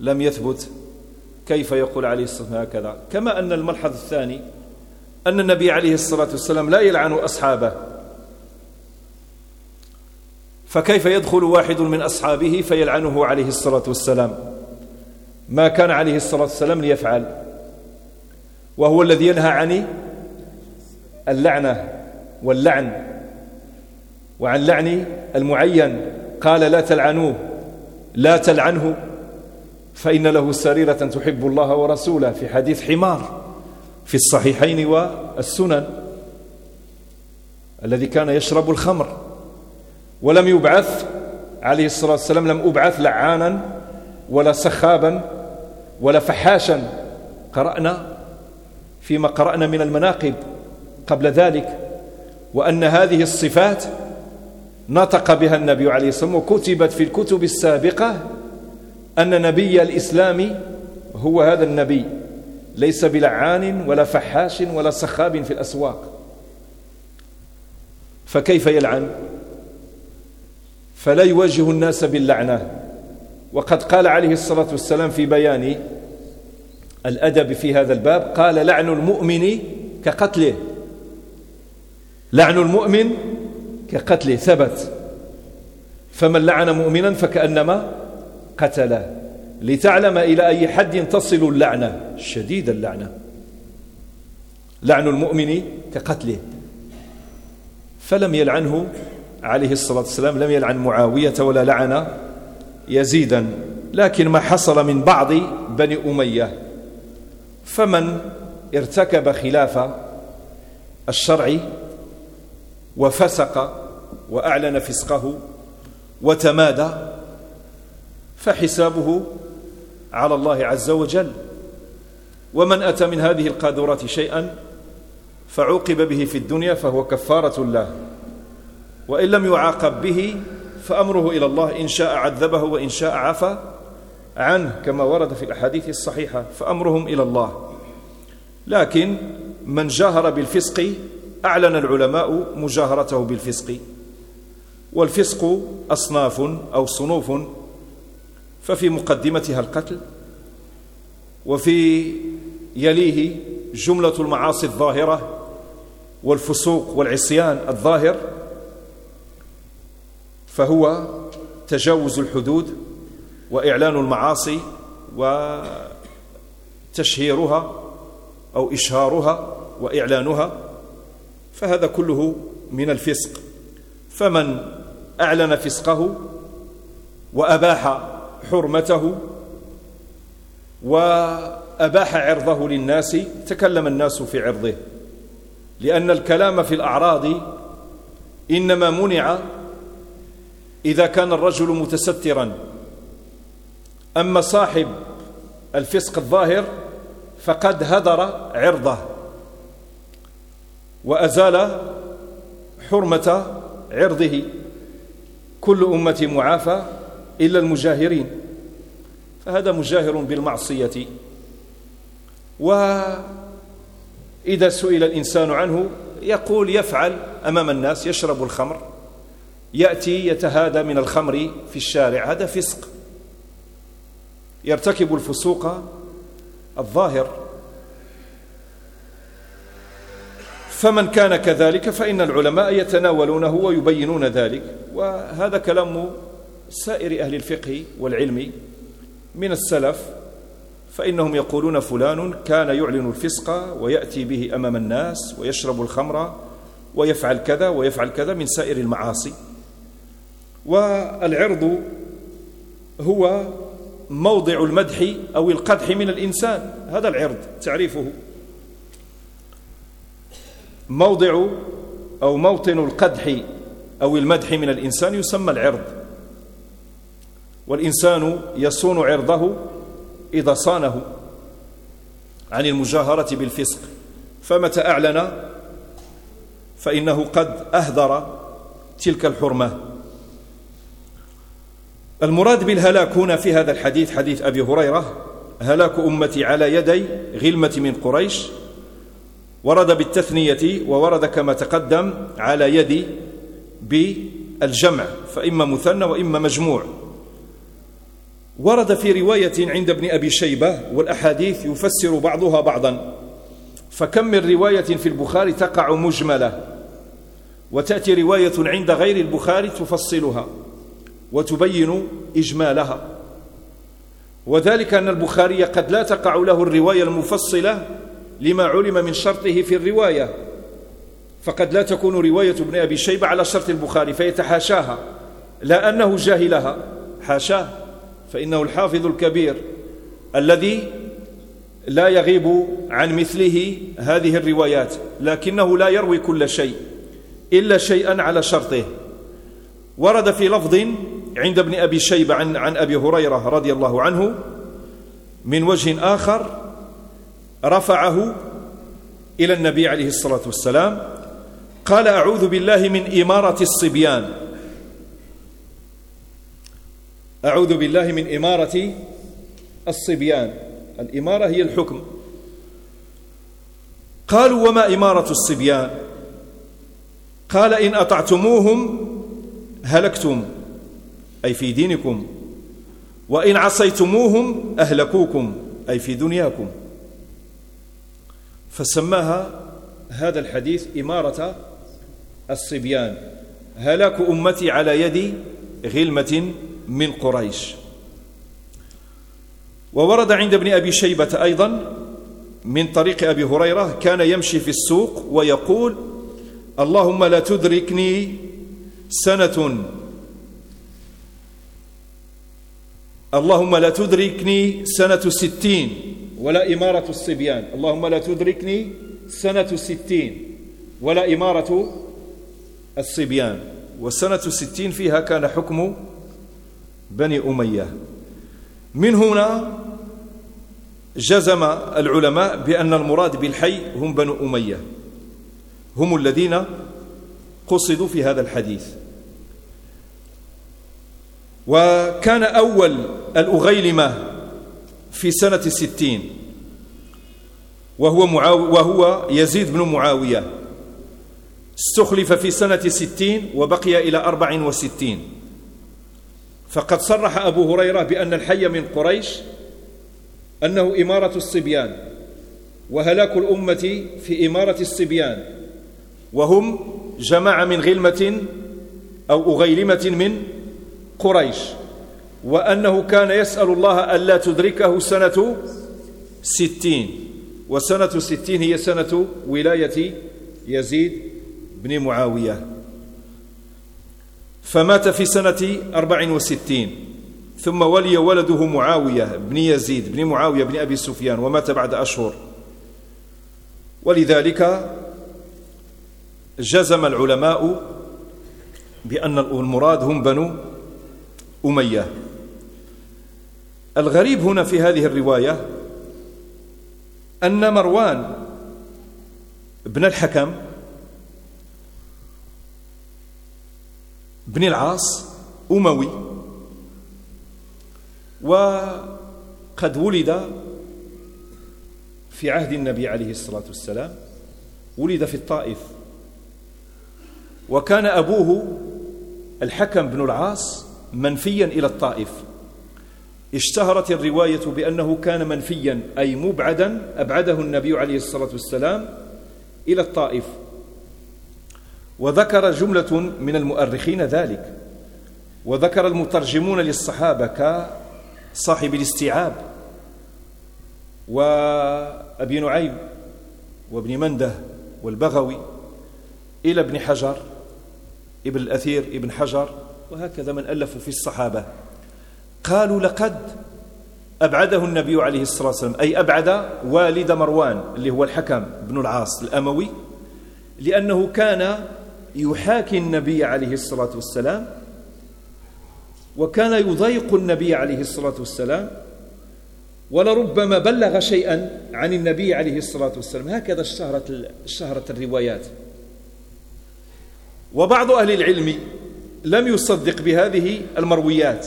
Speaker 1: لم يثبت كيف يقول عليه الصلاة والسلام هكذا؟ كما أن الملحظ الثاني أن النبي عليه الصلاة والسلام لا يلعن أصحابه. فكيف يدخل واحد من أصحابه فيلعنه عليه الصلاة والسلام؟ ما كان عليه الصلاة والسلام ليفعل. وهو الذي ينهى عن اللعنة واللعن وعن لعن المعين. قال لا تلعنوه لا تلعنه فإن له سريرة تحب الله ورسوله. في حديث حمار في الصحيحين والسنن الذي كان يشرب الخمر ولم يبعث عليه الصلاة والسلام لم أبعث لعانا ولا سخابا ولا فحاشا. قرأنا فيما قرأنا من المناقب قبل ذلك وأن هذه الصفات نطق بها النبي عليه الصلاة والسلام وكتبت في الكتب السابقة أن نبي الإسلام هو هذا النبي. ليس بلعان ولا فحاش ولا سخاب في الأسواق. فكيف يلعن؟ فلا يواجه الناس باللعنة. وقد قال عليه الصلاة والسلام في بيان الأدب في هذا الباب قال لعن المؤمن كقتله. لعن المؤمن كقتله ثبت. فمن لعن مؤمنا فكأنما قتله. لتعلم إلى أي حد تصل اللعنة. شديد اللعنة. لعن المؤمن كقتله. فلم يلعنه عليه الصلاة والسلام لم يلعن معاوية ولا لعن يزيدا. لكن ما حصل من بعض بني أمية. فمن ارتكب خلاف الشرع وفسق وأعلن فسقه وتمادى فحسابه على الله عز وجل. ومن أتى من هذه القاذورات شيئا فعوقب به في الدنيا فهو كفارة الله وإن لم يعاقب به فأمره إلى الله إن شاء عذبه وإن شاء عفى عنه كما ورد في الأحاديث الصحيحة فأمرهم إلى الله. لكن من جاهر بالفسق أعلن العلماء مجاهرته بالفسق. والفسق أصناف أو صنوف ففي مقدمتها القتل وفي يليه جملة المعاصي الظاهرة والفسوق والعصيان الظاهر فهو تجاوز الحدود وإعلان المعاصي وتشهيرها أو إشهارها وإعلانها فهذا كله من الفسق. فمن أعلن فسقه وأباح حرمته وأباح عرضه للناس تكلم الناس في عرضه. لأن الكلام في الأعراض إنما منع إذا كان الرجل متسترا. أما صاحب الفسق الظاهر فقد هدر عرضه وأزال حرمة عرضه. كل أمة معافى إلا المجاهرين. فهذا مجاهر بالمعصية. وإذا سئل الإنسان عنه يقول يفعل أمام الناس يشرب الخمر يأتي يتهادى من الخمر في الشارع. هذا فسق. يرتكب الفسوق الظاهر. فمن كان كذلك فإن العلماء يتناولونه ويبينون ذلك. وهذا كلام سائر أهل الفقه والعلم من السلف فإنهم يقولون فلان كان يعلن الفسق ويأتي به أمام الناس ويشرب الخمر ويفعل كذا ويفعل كذا من سائر المعاصي. والعرض هو موضع المدح أو القدح من الإنسان. هذا العرض تعريفه. موضع أو موطن القدح أو المدح من الإنسان يسمى العرض. والإنسان يصون عرضه إذا صانه عن المجاهرة بالفسق فمتى أعلن؟ فإنه قد أهدر تلك الحرمة. المراد بالهلاك هنا في هذا الحديث حديث أبي هريرة هلاك أمتي على يدي غلمة من قريش ورد بالتثنية وورد كما تقدم على يد بالجمع فإما مثنى وإما مجموع. ورد في رواية عند ابن أبي شيبة والأحاديث يفسر بعضها بعضا. فكم من رواية في البخاري تقع مجملة. وتأتي رواية عند غير البخاري تفصلها. وتبين إجمالها. وذلك أن البخاري قد لا تقع له الرواية المفصلة لما علم من شرطه في الرواية. فقد لا تكون رواية ابن أبي شيبة على شرط البخاري فيتحاشاها. لا أنه جاهلها. حاشاه. فإنه الحافظ الكبير الذي لا يغيب عن مثله هذه الروايات لكنه لا يروي كل شيء إلا شيئا على شرطه. ورد في لفظ عند ابن أبي شيبة عن, عن أبي هريرة رضي الله عنه من وجه آخر رفعه إلى النبي عليه الصلاة والسلام قال أعوذ بالله من إمارة الصبيان. أعوذ بالله من إمارة الصبيان. الإمارة هي الحكم. قالوا وما إمارة الصبيان؟ قال إن أطعتموهم هلكتم أي في دينكم وإن عصيتموهم أهلكوكم أي في دنياكم. فسماها هذا الحديث إمارة الصبيان. هلاك أمتي على يد غلمة من قريش. وورد عند ابن أبي شيبة أيضا من طريق أبي هريرة كان يمشي في السوق ويقول اللهم لا تدركني سنة. اللهم لا تدركني سنة ستين. ولا إمارة الصبيان. اللهم لا تدركني سنة ستين. ولا إمارة الصبيان. والسنة الستين فيها كان حكم بني أمية. من هنا جزم العلماء بأن المراد بالحي هم بنو أمية. هم الذين قصدوا في هذا الحديث. وكان أول الأغيلمة في سنة ستين وهو, معاو وهو يزيد بن معاوية. استخلف في سنة ستين وبقي إلى أربع وستين. فقد صرح أبو هريرة بأن الحي من قريش أنه إمارة الصبيان وهلاك الأمة في إمارة الصبيان وهم جماعة من غلمة أو أغيلمة من قريش وأنه كان يسأل الله ألا تدركه سنة ستين وسنة ستين هي سنة ولاية يزيد بن معاوية. فمات في سنة أربع وستين ثم ولي ولده معاوية بن يزيد بن معاوية بن أبي سفيان ومات بعد أشهر. ولذلك جزم العلماء بأن المراد هم بنو أمية. الغريب هنا في هذه الرواية أن مروان بن الحكم بن العاص أموي. وقد ولد في عهد النبي عليه الصلاة والسلام. ولد في الطائف. وكان أبوه الحكم بن العاص منفيا إلى الطائف. اشتهرت الرواية بأنه كان منفيا أي مبعدا أبعده النبي عليه الصلاة والسلام إلى الطائف. وذكر جملة من المؤرخين ذلك. وذكر المترجمون للصحابة كصاحب الاستيعاب وأبي نعيم وابن مندة والبغوي إلى ابن حجر ابن الأثير ابن حجر وهكذا من ألفوا في الصحابة. قالوا لقد أبعده النبي عليه الصلاة والسلام أي أبعد والد مروان اللي هو الحكم بن العاص الأموي لأنه كان يحاكي النبي عليه الصلاة والسلام وكان يضايق النبي عليه الصلاة والسلام ولربما بلغ شيئا عن النبي عليه الصلاة والسلام. هكذا اشتهرت, اشتهرت الروايات. وبعض أهل العلم لم يصدق بهذه المرويات.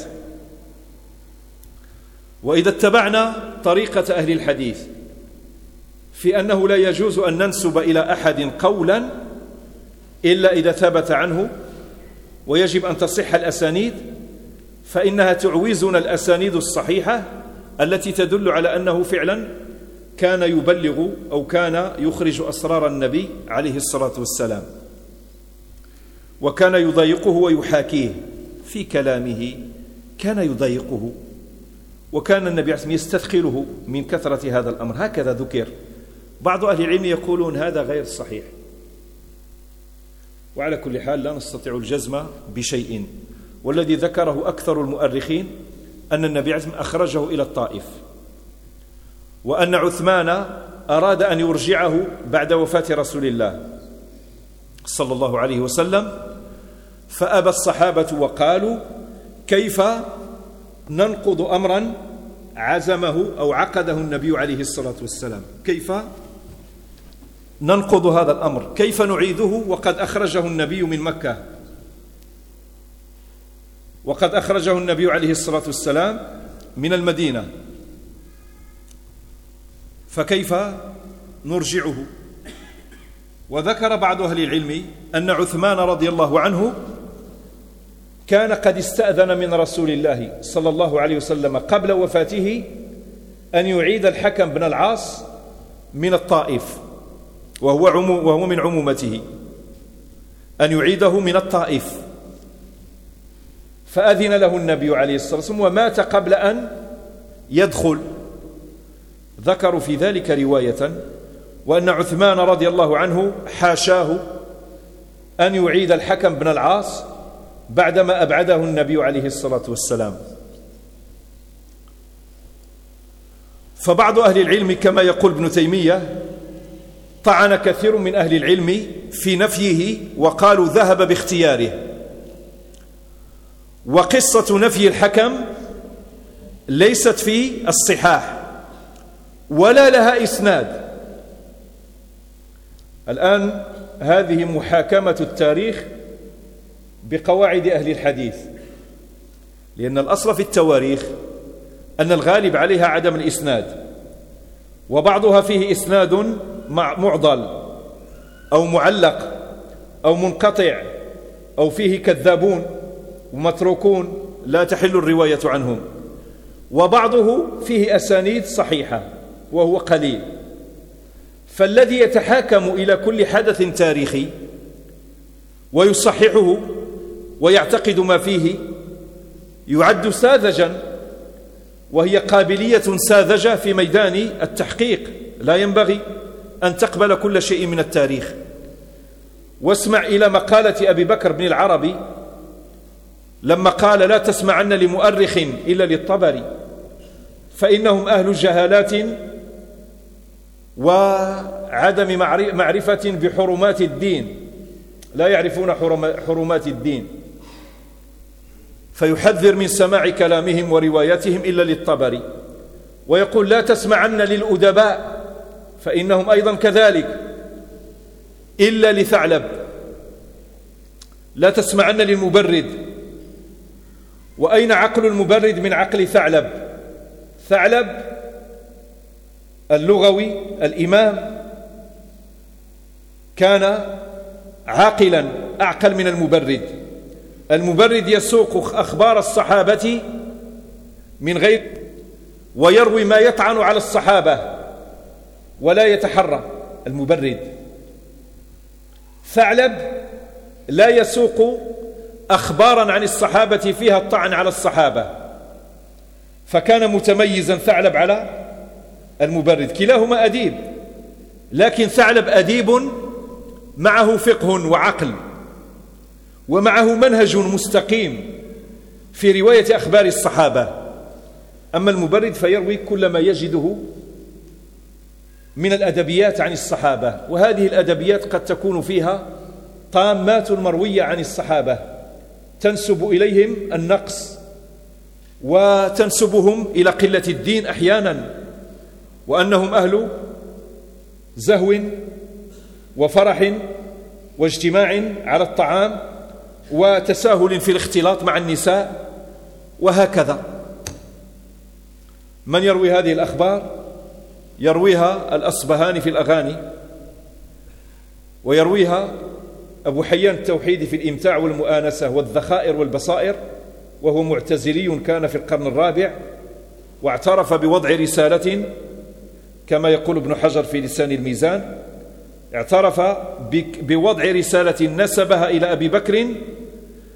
Speaker 1: وإذا اتبعنا طريقة أهل الحديث في أنه لا يجوز أن ننسب إلى أحد قولا إلا إذا ثبت عنه ويجب أن تصح الأسانيد فإنها تعوزنا الأسانيد الصحيحة التي تدل على أنه فعلا كان يبلغ أو كان يخرج أسرار النبي عليه الصلاة والسلام. وكان يضايقه ويحاكيه في كلامه كان يضايقه. وكان النبي عليه يستثقله من كثرة هذا الأمر. هكذا ذكر. بعض أهل العلم يقولون هذا غير صحيح. وعلى كل حال لا نستطيع الجزم بشيء. والذي ذكره أكثر المؤرخين أن النبي عليه أخرجه إلى الطائف. وأن عثمان أراد أن يرجعه بعد وفاة رسول الله صلى الله عليه وسلم. فأبى الصحابة وقالوا كيف ننقض أمرا عزمه أو عقده النبي عليه الصلاة والسلام؟ كيف؟ ننقض هذا الأمر. كيف نعيده؟ وقد أخرجه النبي من مكة. وقد أخرجه النبي عليه الصلاة والسلام من المدينة. فكيف نرجعه؟ وذكر بعض أهل العلم أن عثمان رضي الله عنه كان قد استأذن من رسول الله صلى الله عليه وسلم قبل وفاته أن يعيد الحكم بن العاص من الطائف. وهو, عمو وهو من عمومته أن يعيده من الطائف. فأذن له النبي عليه الصلاة والسلام ومات قبل أن يدخل. ذكروا في ذلك رواية وأن عثمان رضي الله عنه حاشاه أن يعيد الحكم بن العاص بعدما أبعده النبي عليه الصلاة والسلام. فبعض أهل العلم كما يقول ابن تيمية طعن كثير من أهل العلم في نفيه وقالوا ذهب باختياره. وقصة نفي الحكم ليست في الصحاح ولا لها إسناد. الآن هذه محاكمة التاريخ بقواعد أهل الحديث لأن الأصل في التواريخ أن الغالب عليها عدم الإسناد. وبعضها فيه إسناد معضل أو معلق أو منقطع أو فيه كذابون ومتروكون لا تحل الرواية عنهم. وبعضه فيه أسانيد صحيحة وهو قليل. فالذي يتحاكم إلى كل حدث تاريخي ويصححه ويعتقد ما فيه يعد ساذجا وهي قابلية ساذجة في ميدان التحقيق. لا ينبغي أن تقبل كل شيء من التاريخ. واسمع إلى مقالة أبي بكر بن العربي لما قال لا تسمعن لمؤرخ إلا للطبري فإنهم أهل جهالات وعدم معرفة بحرمات الدين. لا يعرفون حرمات الدين. فيحذر من سماع كلامهم ورواياتهم إلا للطبري. ويقول لا تسمعن للأدباء فإنهم أيضا كذلك إلا لثعلب. لا تسمعن للمبرد. وأين عقل المبرد من عقل ثعلب؟ ثعلب اللغوي الإمام كان عاقلا أعقل من المبرد. المبرد يسوق أخبار الصحابة من غير ويروي ما يطعن على الصحابة ولا يتحرى. المبرد ثعلب لا يسوق أخبارا عن الصحابة فيها الطعن على الصحابة. فكان متميزا ثعلب على المبرد. كلاهما أديب لكن ثعلب أديب معه فقه وعقل. ومعه منهج مستقيم في رواية أخبار الصحابة. أما المبرد فيروي كل ما يجده من الأدبيات عن الصحابة وهذه الأدبيات قد تكون فيها طامات مروية عن الصحابة. تنسب إليهم النقص وتنسبهم إلى قلة الدين أحيانا وأنهم أهل زهو وفرح واجتماع على الطعام وتساهل في الاختلاط مع النساء وهكذا. من يروي هذه الأخبار؟ يرويها الأصبهاني في الأغاني ويرويها أبو حيان التوحيدي في الإمتاع والمؤانسة والذخائر والبصائر وهو معتزلي كان في القرن الرابع واعترف بوضع رسالة كما يقول ابن حجر في لسان الميزان اعترف بوضع رسالة نسبها إلى أبي بكر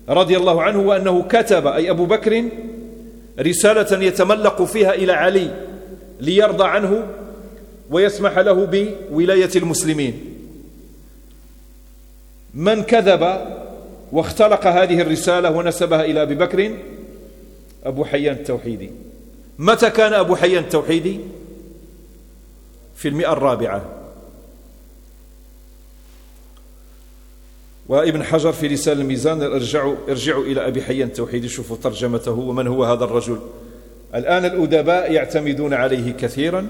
Speaker 1: رضي الله عنه وأنه كتب أي أبو بكر رسالة يتملق فيها إلى علي ليرضى عنه ويسمح له بولاية المسلمين. من كذب واختلق هذه الرسالة ونسبها إلى أبي بكر أبو حيان التوحيدي. متى كان أبو حيان التوحيدي؟ في المئة الرابعة. وابن حجر في لسان الميزان ارجعوا, ارجعوا إلى أبي حيان التوحيدي شوفوا ترجمته ومن هو هذا الرجل. الآن الأدباء يعتمدون عليه كثيرا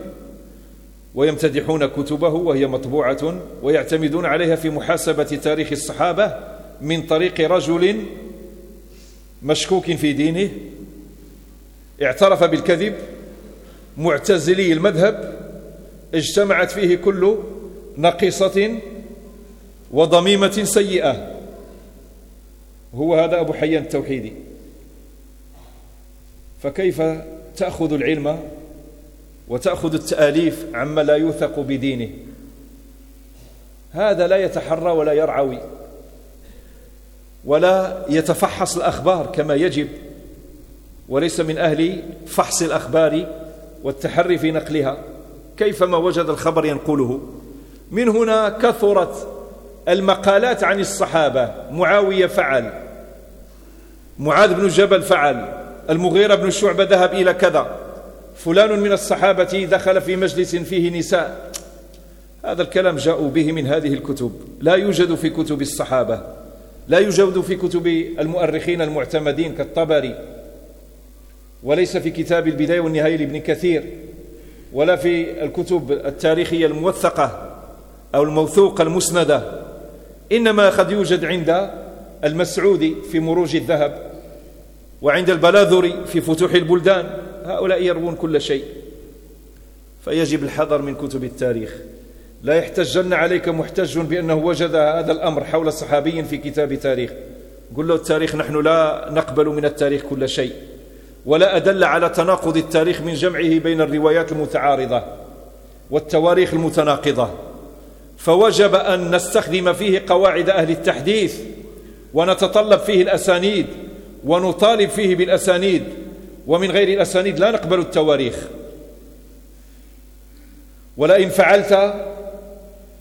Speaker 1: ويمتدحون كتبه وهي مطبوعة ويعتمدون عليها في محاسبة تاريخ الصحابة من طريق رجل مشكوك في دينه اعترف بالكذب معتزلي المذهب اجتمعت فيه كل نقيصة وضميمة سيئة. هو هذا أبو حيان التوحيدي. فكيف تأخذ العلم وتأخذ التآليف عما لا يوثق بدينه؟ هذا لا يتحرى ولا يرعوي ولا يتفحص الأخبار كما يجب وليس من أهل فحص الأخبار والتحري في نقلها. كيفما وجد الخبر ينقله؟ من هنا كثرت المقالات عن الصحابة. معاوية فعل. معاذ بن جبل فعل. المغيرة بن شعبة ذهب إلى كذا. فلان من الصحابة دخل في مجلس فيه نساء. هذا الكلام جاءوا به من هذه الكتب. لا يوجد في كتب الصحابة. لا يوجد في كتب المؤرخين المعتمدين كالطبري. وليس في كتاب البداية والنهاية لابن كثير. ولا في الكتب التاريخية الموثقة أو الموثوقة المسندة. إنما قد يوجد عند المسعودي في مروج الذهب وعند البلاذري في فتوح البلدان. هؤلاء يروون كل شيء. فيجب الحذر من كتب التاريخ. لا يحتجن عليك محتج بأنه وجد هذا الأمر حول صحابي في كتاب تاريخ. قل له التاريخ نحن لا نقبل من التاريخ كل شيء ولا أدل على تناقض التاريخ من جمعه بين الروايات المتعارضة والتواريخ المتناقضة. فوجب أن نستخدم فيه قواعد أهل التحديث ونتطلب فيه الأسانيد ونطالب فيه بالأسانيد ومن غير الأسانيد لا نقبل التواريخ. ولئن فعلت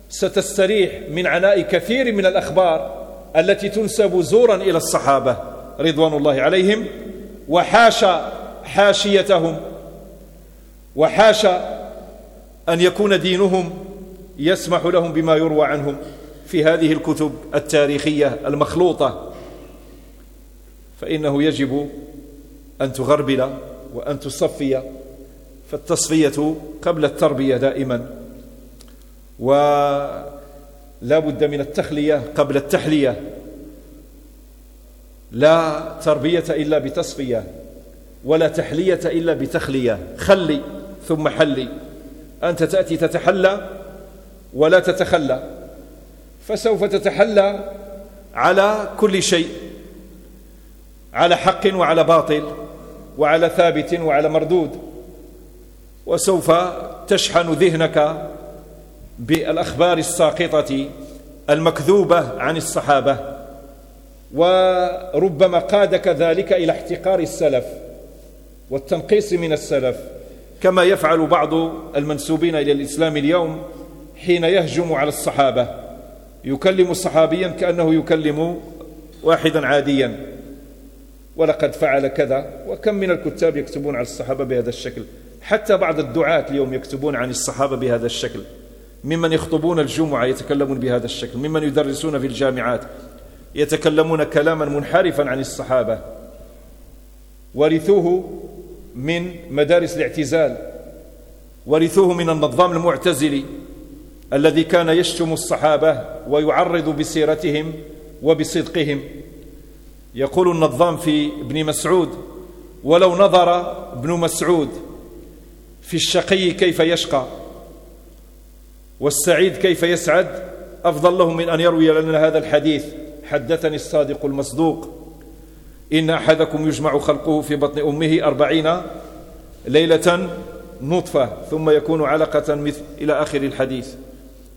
Speaker 1: ستستريح من عناء كثير من الأخبار التي تنسب زورا إلى الصحابة رضوان الله عليهم وحاشا حاشيتهم وحاشا أن يكون دينهم يسمح لهم بما يروى عنهم في هذه الكتب التاريخية المخلوطة. فإنه يجب أن تغربل وأن تصفي فالتصفية قبل التربية دائما. ولا بد من التخلية قبل التحلية. لا تربية إلا بتصفية ولا تحلية إلا بتخلية. خلي ثم حلي. أنت تأتي تتحلى ولا تتخلى. فسوف تتحلى على كل شيء على حق وعلى باطل وعلى ثابت وعلى مردود. وسوف تشحن ذهنك بالأخبار الساقطة المكذوبة عن الصحابة. وربما قادك ذلك إلى احتقار السلف والتنقيص من السلف كما يفعل بعض المنسوبين إلى الإسلام اليوم. حين يهجم على الصحابة. يكلم صحابيا كأنه يكلم واحدا عاديا. ولقد فعل كذا. وكم من الكتاب يكتبون عن الصحابة بهذا الشكل. حتى بعض الدعاة اليوم يكتبون عن الصحابة بهذا الشكل. ممن يخطبون الجمعة يتكلمون بهذا الشكل. ممن يدرسون في الجامعات يتكلمون كلاما منحرفا عن الصحابة. ورثوه من مدارس الاعتزال. ورثوه من النظام المعتزلي. الذي كان يشتم الصحابة ويعرض بسيرتهم وبصدقهم. يقول النظام في ابن مسعود ولو نظر ابن مسعود في الشقي كيف يشقى والسعيد كيف يسعد أفضل له من أن يروي لنا هذا الحديث. حدثني الصادق المصدوق إن أحدكم يجمع خلقه في بطن أمه أربعين ليلة نطفة ثم يكون علقة مثل إلى آخر الحديث.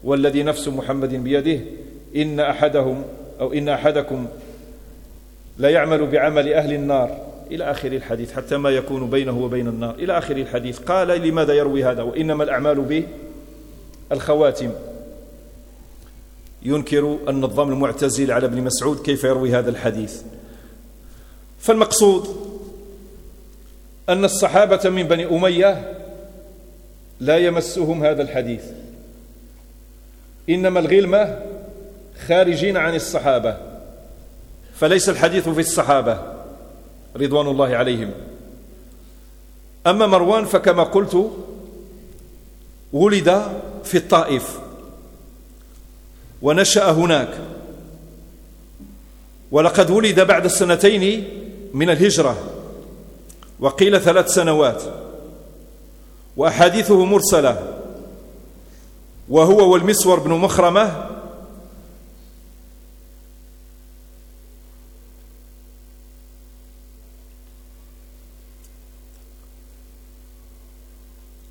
Speaker 1: والذي نفس محمد بيده إن أحدهم أو إن أحدكم لا يعمل بعمل أهل النار. إلى آخر الحديث حتى ما يكون بينه وبين النار. إلى آخر الحديث قال لماذا يروي هذا؟ وإنما الأعمال به الخواتم. ينكر النظام المعتزل على ابن مسعود كيف يروي هذا الحديث؟ فالمقصود أن الصحابة من بني أمية لا يمسهم هذا الحديث. إنما الغلمة خارجين عن الصحابة فليس الحديث في الصحابة رضوان الله عليهم. أما مروان فكما قلت ولد في الطائف ونشأ هناك ولقد ولد بعد السنتين من الهجرة وقيل ثلاث سنوات وأحاديثه مرسلة. وهو والمسور بن مخرمة.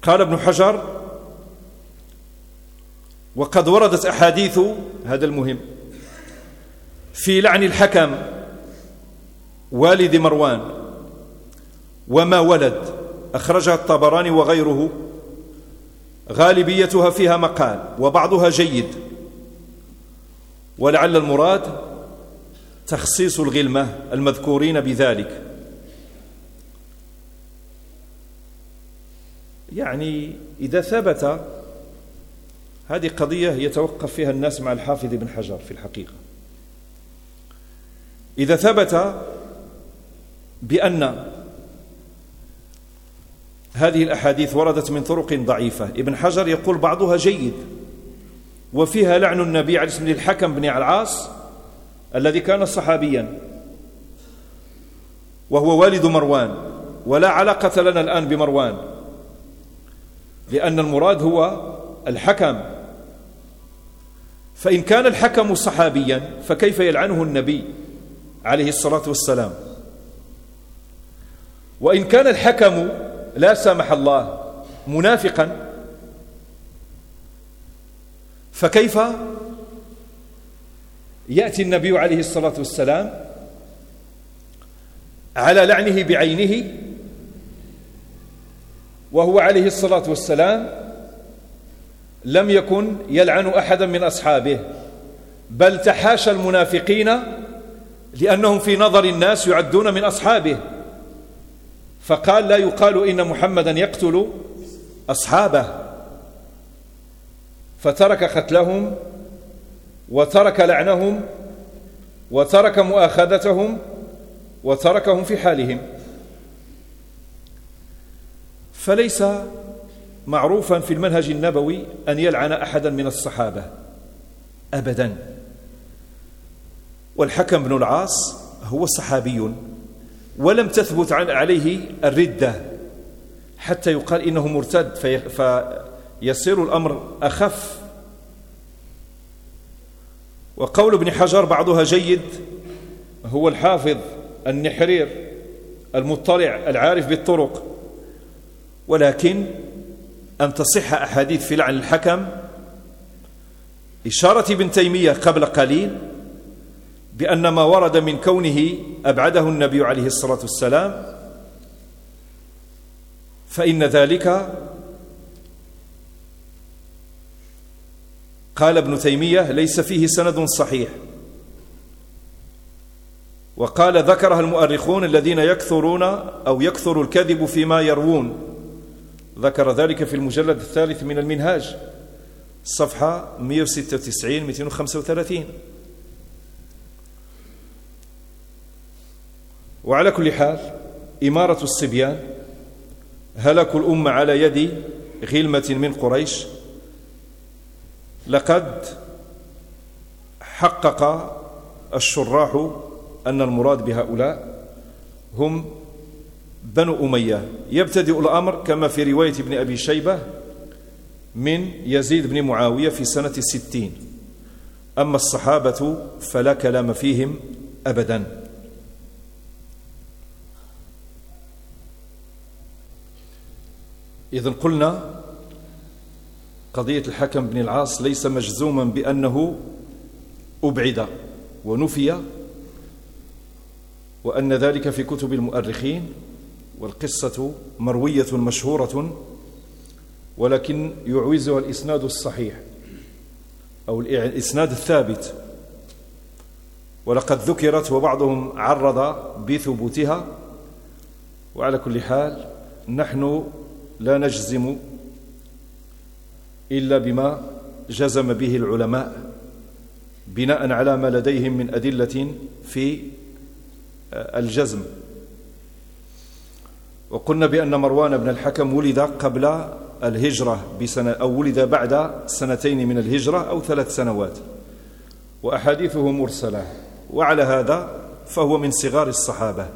Speaker 1: قال ابن حجر وقد وردت أحاديث هذا المهم في لعن الحكم والد مروان وما ولد أخرجها الطبراني وغيره. غالبيتها فيها مقال وبعضها جيد. ولعل المراد تخصيص الغلمة المذكورين بذلك. يعني إذا ثبت هذه قضية يتوقف فيها الناس مع الحافظ بن حجر في الحقيقة. إذا ثبت بأن هذه الأحاديث وردت من طرق ضعيفة. ابن حجر يقول بعضها جيد وفيها لعن النبي عليه اسم الحكم بن العاص الذي كان صحابيا وهو والد مروان ولا علاقة لنا الآن بمروان لأن المراد هو الحكم. فإن كان الحكم صحابيا فكيف يلعنه النبي عليه الصلاة والسلام؟ وإن كان الحكم لا سامح الله منافقا. فكيف يأتي النبي عليه الصلاة والسلام على لعنه بعينه وهو عليه الصلاة والسلام لم يكن يلعن أحدا من أصحابه بل تحاشى المنافقين لأنهم في نظر الناس يعدون من أصحابه. فقال لا يقال إن محمدا يقتل أصحابه. فترك قتلهم وترك لعنهم وترك مؤاخذتهم وتركهم في حالهم. فليس معروفا في المنهج النبوي أن يلعن أحدا من الصحابة أبدا. والحكم بن العاص هو صحابي. ولم تثبت عليه الردة. حتى يقال إنه مرتد فيصير الأمر أخف. وقول ابن حجر بعضها جيد هو الحافظ النحرير المطلع العارف بالطرق. ولكن أن تصح أحاديث في لعن الحكم إشارة ابن تيمية قبل قليل بأن ما ورد من كونه أبعده النبي عليه الصلاة والسلام فإن ذلك قال ابن تيمية ليس فيه سند صحيح. وقال ذكرها المؤرخون الذين يكثرون أو يكثر الكذب فيما يروون. ذكر ذلك في المجلد الثالث من المنهاج صفحة 196 وعلى كل حال إمارة الصبيان هلك الأمة على يد غلمة من قريش لقد حقق الشراح أن المراد بهؤلاء هم بنو أمية. يبتدئ الأمر كما في رواية ابن أبي شيبة من يزيد بن معاوية في سنة الستين أما الصحابة فلا كلام فيهم أبدا. إذن قلنا قضية الحكم بن العاص ليس مجزوما بأنه أبعد ونفي وأن ذلك في كتب المؤرخين والقصة مروية مشهورة ولكن يعوزها الإسناد الصحيح أو الإسناد الثابت. ولقد ذكرت وبعضهم عرض بثبوتها وعلى كل حال نحن لا نجزم إلا بما جزم به العلماء بناء على ما لديهم من أدلة في الجزم. وقلنا بأن مروان بن الحكم ولد قبل الهجرة بسنة أو ولد بعد سنتين من الهجرة أو ثلاث سنوات وأحاديثه مرسلة وعلى هذا فهو من صغار الصحابة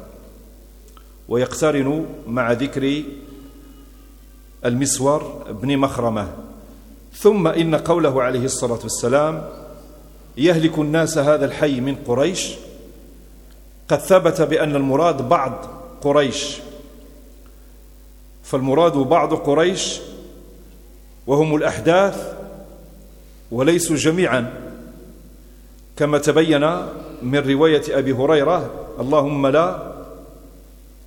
Speaker 1: ويقترن مع ذكر المسور بن مخرمة. ثم إن قوله عليه الصلاة والسلام يهلك الناس هذا الحي من قريش. قد ثبت بأن المراد بعض قريش. فالمراد بعض قريش وهم الأحداث وليسوا جميعا. كما تبين من رواية أبي هريرة اللهم لا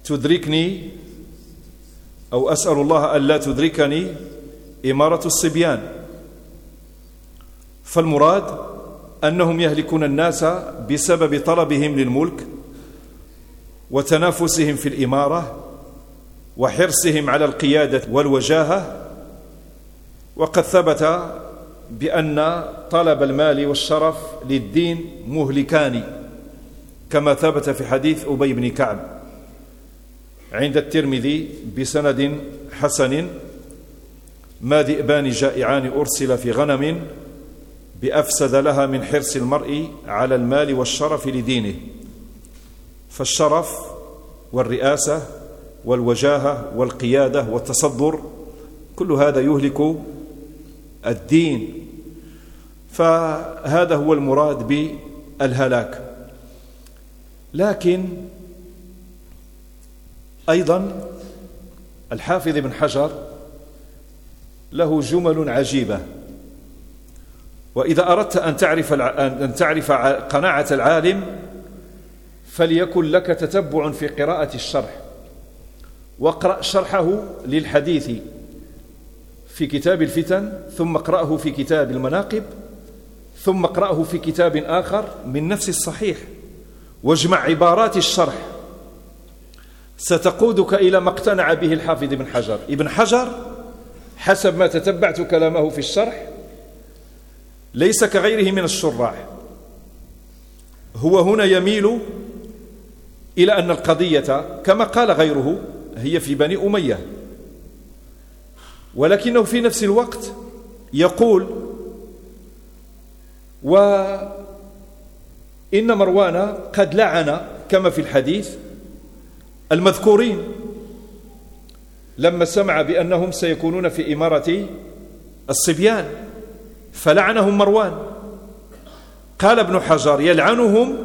Speaker 1: تدركني أو أسأل الله ألا تدركني إمارة الصبيان. فالمراد أنهم يهلكون الناس بسبب طلبهم للملك وتنافسهم في الإمارة وحرصهم على القيادة والوجاهة. وقد ثبت بأن طلب المال والشرف للدين مهلكان كما ثبت في حديث أبي بن كعب. عند الترمذي بسند حسن ما ذئبان جائعان أرسل في غنم بأفسد لها من حرص المرء على المال والشرف لدينه فالشرف والرئاسة والوجاهة والقيادة والتصدر كل هذا يهلك الدين. فهذا هو المراد بالهلاك. لكن أيضا الحافظ بن حجر له جمل عجيبة. وإذا أردت أن تعرف أن تعرف قناعة العالم فليكن لك تتبع في قراءة الشرح. واقرأ شرحه للحديث في كتاب الفتن ثم اقرأه في كتاب المناقب ثم اقرأه في كتاب آخر من نفس الصحيح. واجمع عبارات الشرح ستقودك إلى ما اقتنع به الحافظ ابن حجر. ابن حجر حسب ما تتبعت كلامه في الشرح ليس كغيره من الشراح. هو هنا يميل إلى أن القضية كما قال غيره هي في بني أمية. ولكنه في نفس الوقت يقول وإن مروان قد لعن كما في الحديث المذكورين. لما سمع بأنهم سيكونون في إمارة الصبيان فلعنهم مروان. قال ابن حجر يلعنهم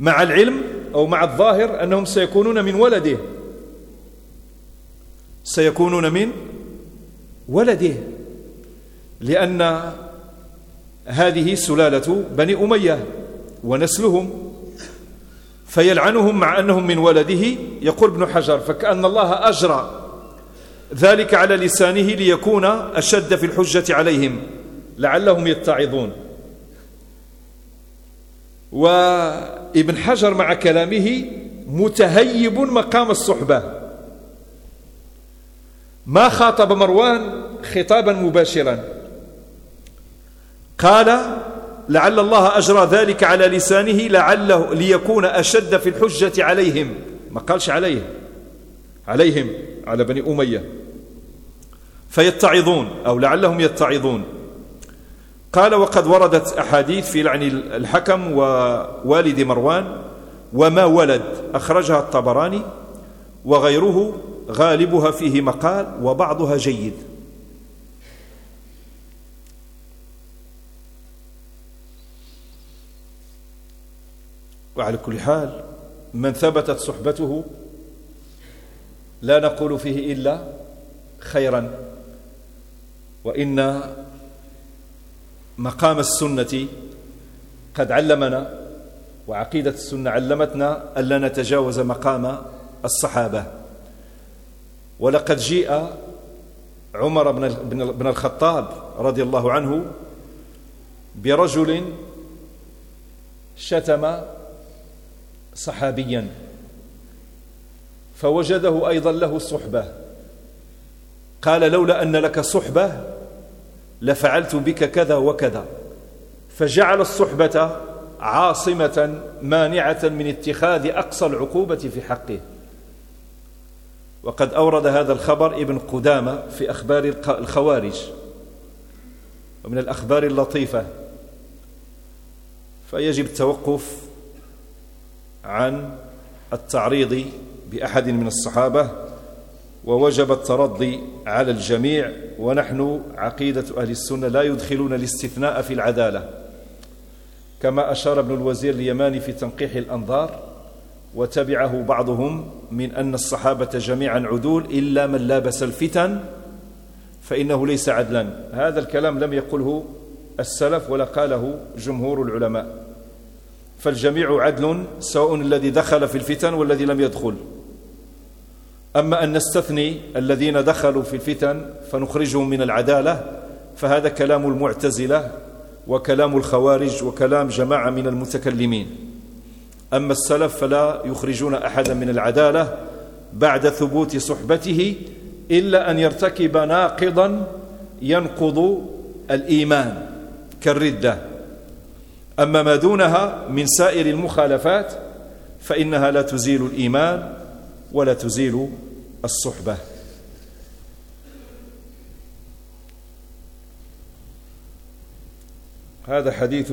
Speaker 1: مع العلم أو مع الظاهر أنهم سيكونون من ولده. سيكونون من ولده لأن هذه سلالة بني أمية ونسلهم. فيلعنهم مع أنهم من ولده. يقول ابن حجر فكأن الله أجرى ذلك على لسانه ليكون أشد في الحجة عليهم لعلهم يتعظون. وابن حجر مع كلامه متهيب مقام الصحبة. ما خاطب مروان خطابا مباشرا. قال لعل الله أجرى ذلك على لسانه لعله ليكون أشد في الحجة عليهم. ما قالش عليه عليهم على بني أمية. فيتعظون أو لعلهم يتعظون. قال وقد وردت أحاديث في لعن الحكم ووالد مروان وما ولد. أخرجها الطبراني وغيره غالبها فيه مقال وبعضها جيد. وعلى كل حال من ثبتت صحبته لا نقول فيه إلا خيرا. وإن مقام السنة قد علمنا وعقيدة السنة علمتنا ألا نتجاوز مقام الصحابة. ولقد جيء عمر بن الخطاب رضي الله عنه برجل شتم صحابيا. فوجده أيضا له صحبة. قال لولا أن لك صحبة لفعلت بك كذا وكذا. فجعل الصحبة عاصمة مانعة من اتخاذ أقصى العقوبة في حقه. وقد أورد هذا الخبر ابن قدامة في أخبار الخوارج. ومن الأخبار اللطيفة. فيجب التوقف عن التعريض بأحد من الصحابة ووجب الترضي على الجميع ونحن عقيدة أهل السنة لا يدخلون الاستثناء في العدالة. كما أشار ابن الوزير اليماني في تنقيح الأنظار وتبعه بعضهم من أن الصحابة جميعا عدول إلا من لابس الفتن فإنه ليس عدلا. هذا الكلام لم يقله السلف ولا قاله جمهور العلماء. فالجميع عدل سواء الذي دخل في الفتن والذي لم يدخل. أما أن نستثني الذين دخلوا في الفتن فنخرجهم من العدالة فهذا كلام المعتزلة وكلام الخوارج وكلام جماعة من المتكلمين. أما السلف فلا يخرجون أحدا من العدالة بعد ثبوت صحبته إلا أن يرتكب ناقضا ينقض الإيمان كالردة. أما ما دونها من سائر المخالفات فإنها لا تزيل الإيمان ولا تزيل الصحبة. هذا حديث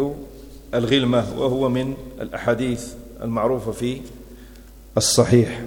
Speaker 1: الغلمة وهو من الأحاديث المعروفة في الصحيح.